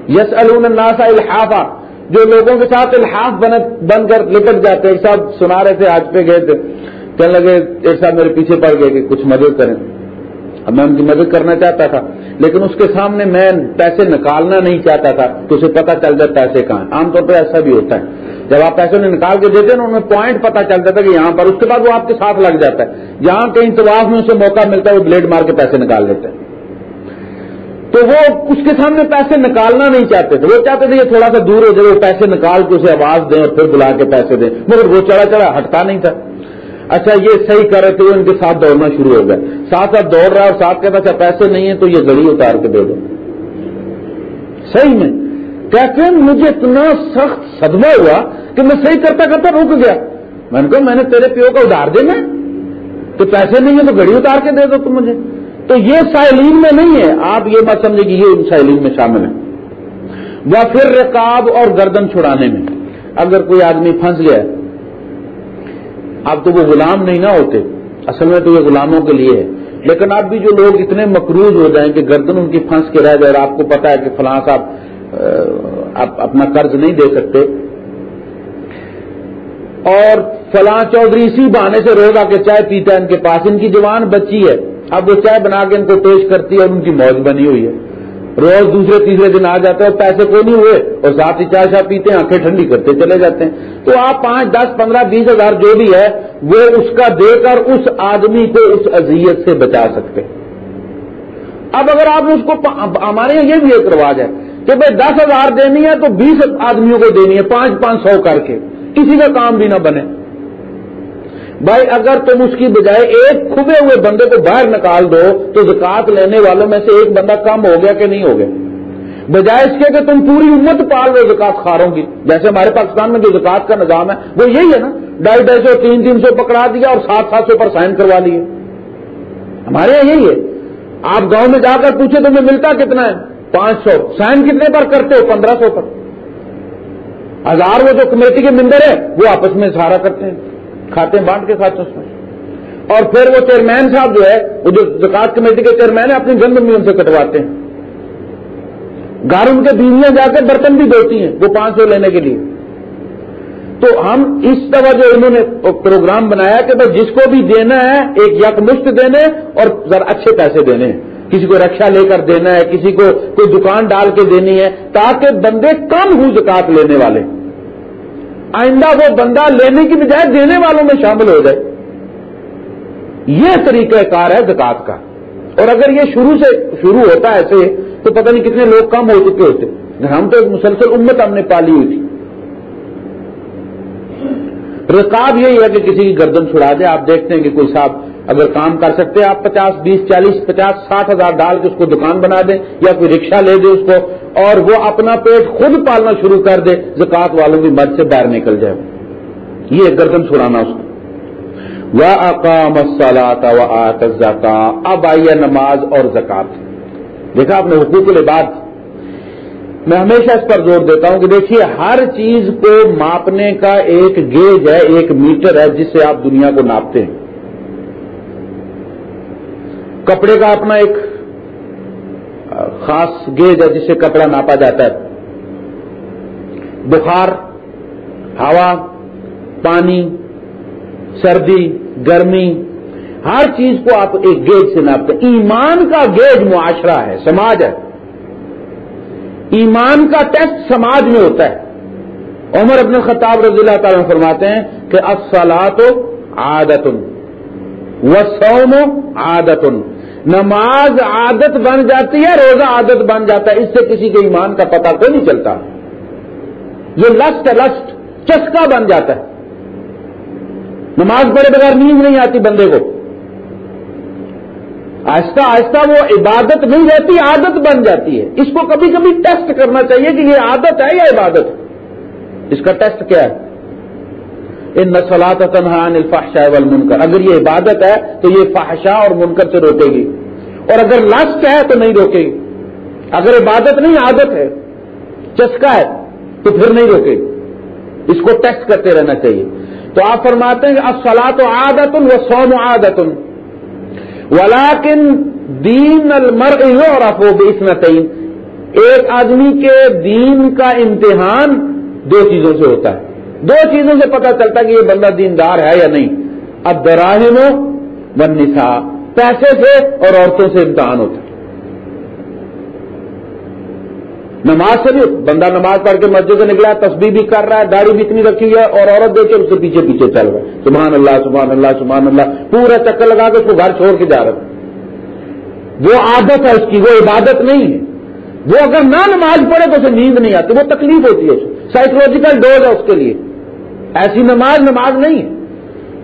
یس الناسا الحافا جو لوگوں کے ساتھ الحاف بن کر لپٹ جاتے ایک صاحب سنا رہے تھے، آج پہ گئے تھے۔ کہنے لگے ایک صاحب میرے پیچھے پڑ گئے کہ کچھ مدد کریں۔ اب میں ان کی مدد کرنا چاہتا تھا، لیکن اس کے سامنے میں پیسے نکالنا نہیں چاہتا تھا تو اسے پتا چل جائے پیسے کہاں عام طور پہ ایسا بھی ہوتا ہے۔ جب آپ پیسے نکال کے دیتے ہیں نا، انہیں پوائنٹ پتا چلتا تھا کہ یہاں پر، اس کے بعد وہ آپ کے ساتھ لگ جاتا ہے۔ جہاں کہیں طواف میں اسے موقع ملتا ہے، وہ بلیڈ مار کے پیسے نکال لیتے ہیں۔ تو وہ اس کے سامنے پیسے نکالنا نہیں چاہتے تھے۔ وہ چاہتے تھے یہ تھوڑا سا دور ہو جائے، وہ پیسے نکال کے اسے آواز دیں اور پھر بلا کے پیسے دیں۔ مگر وہ چڑھا چڑھا، ہٹتا نہیں تھا۔ اچھا یہ صحیح کر رہے تھے، ان کے ساتھ دوڑنا شروع ہو گئے۔ ساتھ ساتھ دوڑ رہا ہے اور ساتھ کہتا اچھا پیسے نہیں ہیں تو یہ گڑی اتار کے دے دو۔ صحیح میں۔ کہتے ہیں، مجھے اتنا سخت صدمہ ہوا کہ میں صحیح کرتا کرتا رک گیا۔ میں نے کہا، میں نے تیرے پیو کا ادار دینا تو پیسے نہیں ہیں تو گھڑی اتار کے دے دو تم مجھے۔ تو یہ سائلین میں نہیں ہے۔ آپ یہ بات سمجھے کہ یہ ان سائلین میں شامل ہے وہ پھر رقاب اور گردن چھڑانے میں۔ اگر کوئی آدمی پھنس گیا، اب تو وہ غلام نہیں نہ ہوتے۔ اصل میں تو یہ غلاموں کے لیے ہے۔ لیکن اب بھی جو لوگ اتنے مقروض ہو جائیں کہ گردن ان کی پھنس کے رہ جائے اور آپ کو پتا ہے کہ فلاں صاحب آپ اپنا قرض نہیں دے سکتے۔ اور فلاں چودھری اسی بہانے سے روز آ کے چائے پیتا ہے، ان کے پاس ان کی جوان بچی ہے۔ اب وہ چائے بنا کے ان کو پیش کرتی ہے اور ان کی موج بنی ہوئی ہے۔ روز دوسرے، تیسرے دن آ جاتے ہیں اور پیسے کوئی نہیں ہوئے اور ساتھ ہی چائے شاہ پیتے ہیں، آنکھیں ٹھنڈی کرتے چلے جاتے ہیں۔ تو آپ پانچ، دس، پندرہ، بیس ہزار جو بھی ہے، وہ اس کا دے کر اس آدمی کو اس اذیت سے بچا سکتے اب اگر آپ اس کو ہمارے یہاں یہ بھی ایک رواج ہے کہ بھائی دس ہزار دینی ہے تو بیس آدمیوں کو دینی ہے، پانچ پانچ سو کر کے۔ کسی کا کام بھی نہ بنے۔ بھائی اگر تم اس کی بجائے ایک کھبے ہوئے بندے کو باہر نکال دو تو زکات لینے والوں میں سے ایک بندہ کم ہو گیا کہ نہیں ہو گیا؟ بجائے اس کے کہ تم پوری امت پال رہے زکات کھاروں گی جیسے ہمارے پاکستان میں جو زکات کا نظام ہے، وہ یہی ہے نا۔ ڈھائی ڈھائی سو، تین تین سو پکڑا دیا اور سات سات سو پر سائن کروا لیے۔ ہمارے یہاں یہی ہے۔ آپ گاؤں میں جا کر پوچھے تمہیں ملتا کتنا ہے؟ پانچ سو۔ سائن کتنے پر کرتے ہو؟ پندرہ سو پر۔ ہزار وہ جو کمیٹی کے ممبر ہے وہ آپس میں سہارا کرتے ہیں، کھاتے ہیں، بانٹ کے کھاتے اس میں اور پھر وہ چیئرمین صاحب جو ہے، وہ جو زکات کمیٹی کے چیئرمین ہے اپنی جنم بھی ان سے کٹواتے ہیں۔ گھر ان کے بیویاں جا کے برتن بھی دھوتی ہیں، وہ پانچ سو لینے کے لیے۔ تو ہم اس طرح جو انہوں نے پروگرام بنایا کہ بھائی جس کو بھی دینا ہے، ایک یک مشت دینے اور ذرا اچھے پیسے دینے ہیں۔ کسی کو رکشا لے کر دینا ہے، کسی کو کوئی دکان ڈال کے دینی ہے، تاکہ بندے کم ہوں زکات لینے والے۔ آئندہ وہ بندہ لینے کی بجائے دینے والوں میں شامل ہو جائے۔ یہ طریقہ کار ہے زکات کا۔ اور اگر یہ شروع سے شروع ہوتا ہے ایسے، تو پتہ نہیں کتنے لوگ کم ہو چکے ہوتے۔ یعنی ہم تو ایک مسلسل امت ہم نے پالی ہوئی تھی۔ رکاب یہی ہے کہ کسی کی گردن چھڑا دے، آپ دیکھتے ہیں کہ کوئی صاحب اگر کام کر سکتے ہیں آپ پچاس، بیس، چالیس، پچاس، ساٹھ ہزار ڈال کے اس کو دکان بنا دیں یا کوئی رکشا لے دے اس کو اور وہ اپنا پیٹ خود پالنا شروع کر دے زکات والوں کی مد سے باہر نکل جائے۔ یہ گردن چھڑانا اس کو۔ وہ اقام و آتا اب آئیے نماز اور زکات دیکھا آپ نے حقوق العباد۔ میں ہمیشہ اس پر زور دیتا ہوں کہ دیکھیے، ہر چیز کو ماپنے کا ایک گیج ہے، ایک میٹر ہے جس سے آپ دنیا کو ناپتے ہیں۔ کپڑے کا اپنا ایک خاص گیج ہے جس سے کپڑا ناپا جاتا ہے۔ بخار، ہوا، پانی، سردی، گرمی، ہر چیز کو آپ ایک گیج سے ناپتے ایمان کا گیج معاشرہ ہے، سماج ہے۔ ایمان کا ٹیسٹ سماج میں ہوتا ہے۔ عمر ابن خطاب رضی اللہ تعالیٰ فرماتے ہیں کہ افسلات عادت و سوم عادت نماز عادت بن جاتی ہے، روزہ عادت بن جاتا ہے، اس سے کسی کے ایمان کا پتہ کوئی نہیں چلتا۔ یہ لسٹ لسٹ، چسکا بن جاتا ہے۔ نماز پڑھے بغیر نیند نہیں آتی بندے کو۔ آہستہ آہستہ وہ عبادت نہیں رہتی، عادت بن جاتی ہے۔ اس کو کبھی کبھی ٹیسٹ کرنا چاہیے کہ یہ عادت ہے یا عبادت۔ اس کا ٹیسٹ کیا ہے؟ ان نسلات تنہان الفاحشاء والمنکر۔ اگر یہ عبادت ہے تو یہ فحشا اور منکر سے روکے گی۔ اور اگر لسٹ ہے تو نہیں روکے گی اگر عبادت نہیں، عادت ہے، چسکا ہے، تو پھر نہیں روکے۔ گی اس کو ٹیسٹ کرتے رہنا چاہیے۔ تو آپ فرماتے ہیں کہ اب و عادت و سوم عادت۔ ولاکن دین المر اور افوب اس ایک آدمی کے دین کا امتحان دو چیزوں سے ہوتا ہے۔ دو چیزوں سے پتہ چلتا ہے کہ یہ بندہ دیندار ہے یا نہیں۔ اب دراہم و نسا پیسے سے اور عورتوں سے امتحان ہوتا ہے۔ نماز سے بھی بندہ نماز پڑھ کے مسجد سے نکلا تصویر بھی کر رہا ہے، داڑھی بھی اتنی رکھی ہے اور عورت دیکھ کے اس سے پیچھے پیچھے چل رہا ہے۔ سبحان اللہ سبحان اللہ سبحان اللہ۔ پورا چکر لگا کے اس کو گھر چھوڑ کے جا رہا ہے۔ وہ عادت ہے اس کی، وہ عبادت نہیں ہے۔ وہ اگر نہ نماز پڑھے تو اسے نیند نہیں آتی، وہ تکلیف ہوتی ہے سائیکولوجیکل ڈوز ہے اس کے لیے۔ ایسی نماز نماز نہیں ہے۔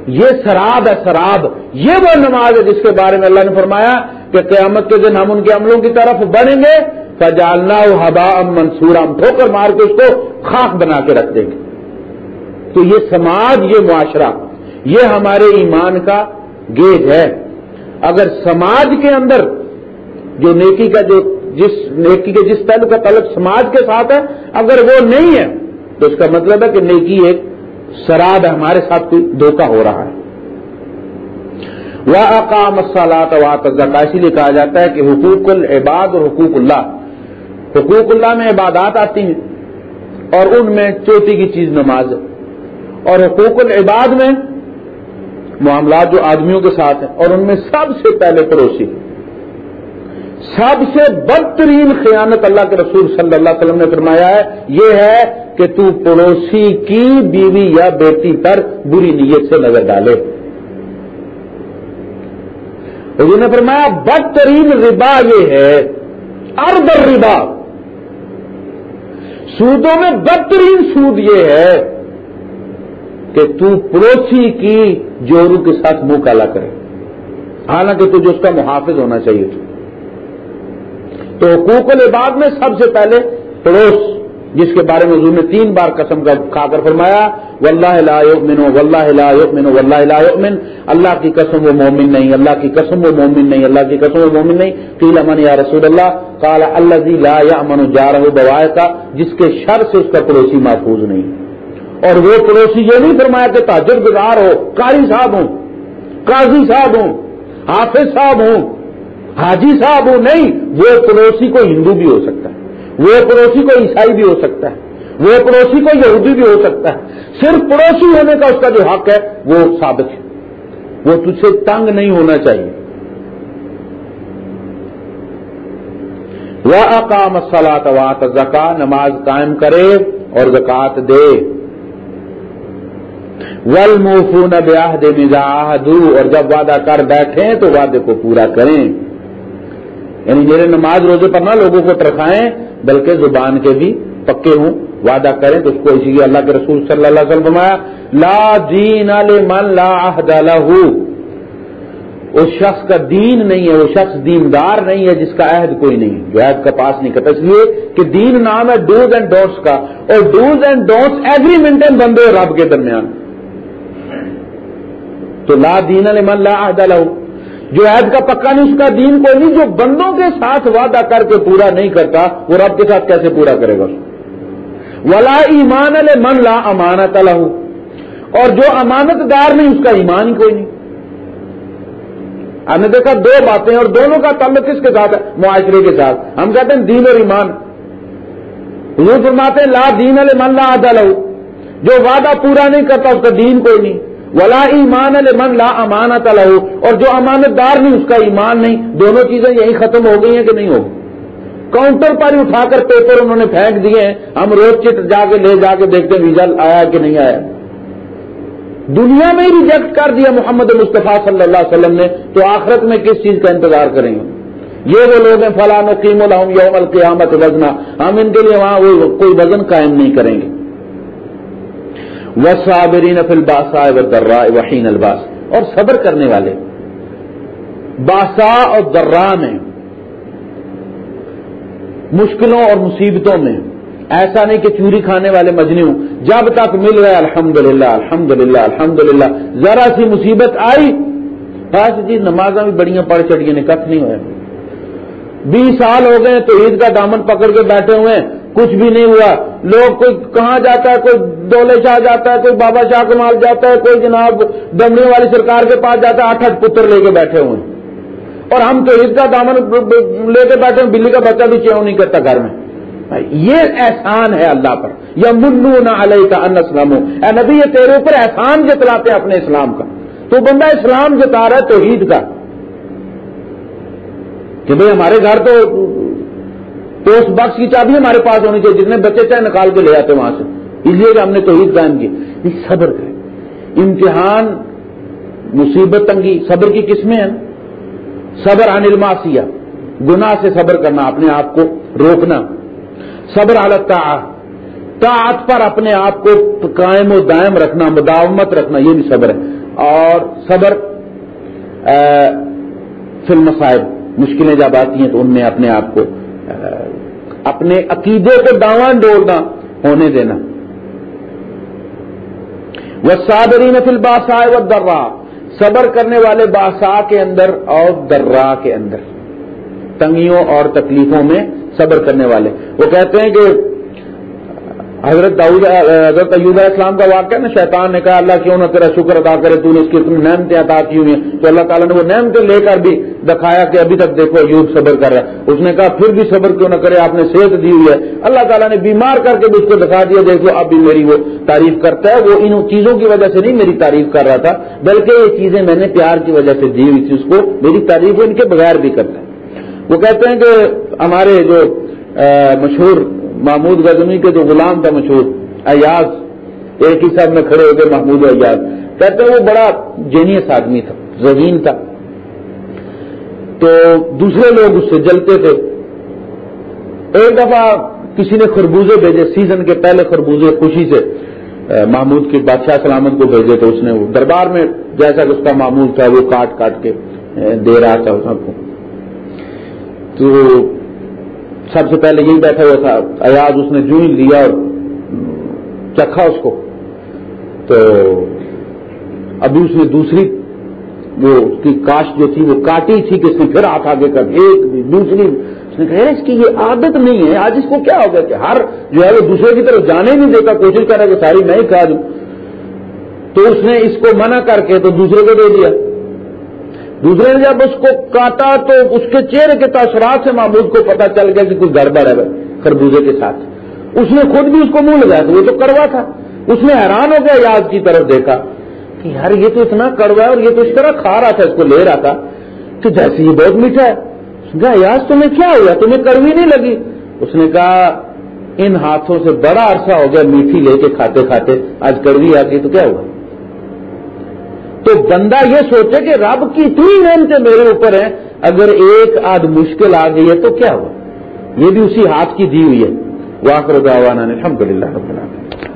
یہ شراب ہے شراب یہ وہ نماز ہے جس کے بارے میں اللہ نے فرمایا کہ قیامت کے دن ہم ان کے عملوں کی طرف بڑھیں گے۔ فجالنا ہبا ام منصورا ہم ٹھوکر مار کے اس کو خاک بنا کے رکھ دیں گے۔ تو یہ سماج، یہ معاشرہ، یہ ہمارے ایمان کا گیج ہے۔ اگر سماج کے اندر جو نیکی کا جو جس نیکی کے جس پہلو کا تعلق سماج کے ساتھ ہے، اگر وہ نہیں ہے، تو اس کا مطلب ہے کہ نیکی ایک شراب ہمارے ساتھ کوئی دھوکہ ہو رہا ہے۔ وہ اقام مسالات زکا اسی لیے کہا جاتا ہے کہ حقوق العباد اور حقوق اللہ۔ حقوق اللہ میں عبادات آتی ہیں اور ان میں چوٹی کی چیز نماز ہے۔ اور حقوق العباد میں معاملات جو آدمیوں کے ساتھ ہیں اور ان میں سب سے پہلے پڑوسی سب سے بدترین خیانت اللہ کے رسول صلی اللہ علیہ وسلم نے فرمایا ہے، یہ ہے کہ تو پڑوسی کی بیوی یا بیٹی پر بری نیت سے نظر ڈالے۔ نے فرمایا، بدترین ربا یہ ہے ارب ربا سودوں میں بدترین سود یہ ہے کہ تو پڑوسی کی جورو کے ساتھ منہ کالا کرے۔ حالانکہ تجھے اس کا محافظ ہونا چاہیے۔ تھا تو حقوق العباد میں سب سے پہلے پڑوس، جس کے بارے میں حضور نے تین بار قسم کا کھا کر فرمایا، واللہ لا یؤمن واللہ لا یؤمن واللہ لا یؤمن، اللہ کی قسم وہ مومن نہیں، اللہ کی قسم وہ مومن نہیں، اللہ کی قسم وہ مومن نہیں۔ قیل من یا رسول اللہ؟ قال الذي لا یامن جاره بوائتا جس کے شر سے اس کا پڑوسی محفوظ نہیں۔ اور وہ پڑوسی یہ نہیں فرمایا کہ تاجر گزار ہو، قاری صاحب ہوں، قاضی صاحب ہوں، حافظ صاحب ہوں حاجی صاحب وہ نہیں، وہ پڑوسی کو ہندو بھی ہو سکتا ہے، وہ پڑوسی کو عیسائی بھی ہو سکتا ہے، وہ پڑوسی کو یہودی بھی ہو سکتا ہے۔ صرف پڑوسی ہونے کا اس کا جو حق ہے، وہ ثابت ہے۔ وہ تجھ سے تنگ نہیں ہونا چاہیے۔ وہ اقام سلاد وات زکا نماز قائم کرے اور زکات دے۔ ول موفون بیاہ دے اور جب وعدہ کر بیٹھے تو وعدے کو پورا کریں۔ یعنی میرے نماز روزے پر نہ لوگوں کو ترکھائیں، بلکہ زبان کے بھی پکے ہوں، وعدہ کریں تو اس کو اسی لیے اللہ کے رسول صلی اللہ علیہ وسلم فرمایا، لا دین من لا عہد اس شخص کا دین نہیں ہے، وہ شخص دیندار نہیں ہے جس کا عہد کوئی نہیں جو عہد کا پاس نہیں کرتا، اس لیے کہ دین نام ہے ڈوز اینڈ ڈوٹس کا۔ اور ڈوز اینڈ ڈوٹس ایگریمنٹ بندے رب کے درمیان۔ تو لا دین من لا عہد جو عید کا پکا نہیں، اس کا دین کوئی نہیں، جو بندوں کے ساتھ وعدہ کر کے پورا نہیں کرتا، وہ رب کے ساتھ کیسے پورا کرے گا؟ ولا ایمان من لا امانت اور جو امانت دار نہیں، اس کا ایمان ہی کوئی نہیں۔ ہم نے دیکھا دو باتیں، اور دونوں کا تعلق کس کے ساتھ؟ ہے معاشرے کے ساتھ۔ ہم کہتے ہیں دین اور ایمان۔ حضور فرماتے ہیں، لا دین من لا ادا جو وعدہ پورا نہیں کرتا، اس کا دین کوئی نہیں۔ ولا ایمان من لا امانت لہو اور جو امانت دار نہیں، اس کا ایمان نہیں. دونوں چیزیں یہی ختم ہو گئی ہیں کہ نہیں ہو کاؤنٹر پر ہی اٹھا کر پیپر انہوں نے پھینک دیے ہیں۔ ہم روز چٹ جا کے، لے جا کے دیکھتے ہیں ویزا آیا کہ نہیں آیا۔ دنیا میں ریجیکٹ کر دیا محمد مصطفیٰ صلی اللہ علیہ وسلم نے۔ تو آخرت میں کس چیز کا انتظار کریں گے؟ یہ وہ لوگ ہیں، فلاں قیم الحم یوم القیامت وزنا۔ ہم ان کے لیے وہاں کوئی وزن قائم نہیں کریں گے۔ صابرین فل باسا و درا وحین الباس اور صبر کرنے والے۔ باسا اور درا میں۔ مشکلوں اور مصیبتوں میں۔ ایسا نہیں کہ چوری کھانے والے مجنی ہوں جب تک مل رہے الحمد للہ الحمد للہ الحمد للہ ذرا سی مصیبت آئی۔ خاص جی نمازاں بھی بڑی پڑھ چڑی نے کت نہیں ہوئے۔ بیس سال ہو گئے تو عید کا دامن پکڑ کے بیٹھے ہوئے ہیں۔ کچھ بھی نہیں ہوا۔ لوگ کوئی کہاں جاتا ہے، کوئی دولے شاہ جاتا ہے، کوئی بابا شاہ کمال جاتا ہے، کوئی جناب دمڑی والی سرکار کے پاس جاتا ہے، آٹھ آٹھ پتر لے کے بیٹھے ہوئے۔ اور ہم تو عید کا دامن لے کے بیٹھے ہیں، بلی کا بچہ بھی چیو نہیں کرتا گھر میں؟ یہ احسان ہے اللہ پر۔ یا منو نہ علیہ کا ان اسلام اے نبی، یہ تیرے اوپر احسان جتلاتے ہیں اپنے اسلام کا۔ تو بندہ اسلام جتا رہا ہے تو عید کا۔ کہ بھئی ہمارے گھر تو تو اس بخش کی چابی ہمارے پاس ہونی چاہیے، جتنے بچے چاہے نکال کے لے آتے وہاں سے۔ اس لیے کہ ہم نے توحید قائم کی۔ یہ صبر کرے امتحان مصیبت تنگی، صبر کی قسمیں ہیں۔ صبر عن الماسیہ گناہ سے صبر کرنا، اپنے آپ کو روکنا۔ صبر حالت طاعت پر اپنے آپ کو قائم و دائم رکھنا، مداومت رکھنا، یہ بھی صبر ہے۔ اور صبر فلم صاحب مشکلیں جب آتی ہیں تو ان میں اپنے آپ کو اپنے عقیدے کو داواں ڈولنا ہونے دینا۔ وہ صابرین فل باسا و درا صبر کرنے والے باسا کے اندر اور درا کے اندر۔ تنگیوں اور تکلیفوں میں صبر کرنے والے۔ وہ کہتے ہیں کہ حضرت داؤد حضرت ایوب علیہ السلام کا واقعہ نا، شیطان نے کہا، اللہ کیوں نہ تیرا شکر ادا کرے، تو نے اس کی اتنی نعمتیں عطا کی ہوئی ہیں۔ تو اللہ تعالیٰ نے وہ نعمتیں لے کر بھی دکھایا کہ ابھی تک دیکھو ایوب صبر کر رہا ہے۔ اس نے کہا، پھر بھی صبر کیوں نہ کرے، آپ نے صحت دی ہوئی ہے۔ اللہ تعالیٰ نے بیمار کر کے بھی اس کو دکھا دیا، دیکھو اب بھی میری وہ تعریف کرتا ہے۔ وہ ان چیزوں کی وجہ سے نہیں میری تعریف کر رہا تھا، بلکہ یہ چیزیں میں نے پیار کی وجہ سے دی ہوئی تھی، اس کو میری تعریف ان کے بغیر بھی کرتا ہے۔ وہ کہتے ہیں کہ ہمارے جو مشہور محمود غزنی کے جو غلام تھا مشہور، ایاز، ایک ہی صاحب میں کھڑے ہو گئے محمود ایاز۔ کہتے ہیں وہ بڑا جینیس آدمی تھا زمین تھا۔ تو دوسرے لوگ اس سے جلتے تھے۔ ایک دفعہ کسی نے خربوزے بھیجے سیزن کے پہلے خربوزے خوشی سے۔ محمود کے بادشاہ سلامت کو بھیجے تو اس نے دربار میں، جیسا کہ اس کا معمول تھا، وہ کاٹ کاٹ کے دے رہا تھا سب کو۔ تو سب سے پہلے یہی بیٹھا ہوا تھا، ایاز اس نے جو ہی لیا اور چکھا اس کو۔ تو ابھی اس نے دوسری وہ اس کی کاشت جو تھی، وہ کاٹی تھی کہ اس نے پھر ہاتھ آگے کر ایک دوسری۔ اس نے کہا، اس کی یہ عادت نہیں ہے۔ آج اس کو کیا ہو گیا کہ ہر جو ہے وہ دوسرے کی طرف جانے نہیں دیتا، کوشش کر رہا کہ ساری میں ہی کھا دوں۔ تو اس نے اس کو منع کر کے تو دوسرے کو دے دیا۔ دوسرے نے جب اس کو کاٹا تو اس کے چہرے کے تاثرات سے محمود کو پتا چل گیا کہ کوئی گڑبڑ ہے خربوزے کے ساتھ۔ اس نے خود بھی اس کو منہ لگایا تو وہ تو کڑوا تھا۔ اس نے حیران ہو گیا یاد کی طرف دیکھا کہ یار یہ تو اتنا کڑوا ہے اور یہ تو اس طرح کھا رہا تھا، اس کو لے رہا تھا کہ جیسے یہ بہت میٹھا ہے۔ کہا تمہیں کیا ہوا؟ تمہیں کڑوی نہیں لگی؟ اس نے کہا، ان ہاتھوں سے بڑا عرصہ ہو گیا میٹھی لے کے کھاتے کھاتے، آج کڑوی آ گئی تو کیا ہوا؟ تو بندہ یہ سوچے کہ رب کی اتنی محنتیں میرے اوپر ہیں، اگر ایک آدھ مشکل آ گئی ہے تو کیا ہوا؟ یہ بھی اسی ہاتھ کی دی ہوئی ہے۔ واقع الحمد للہ رب العالمین۔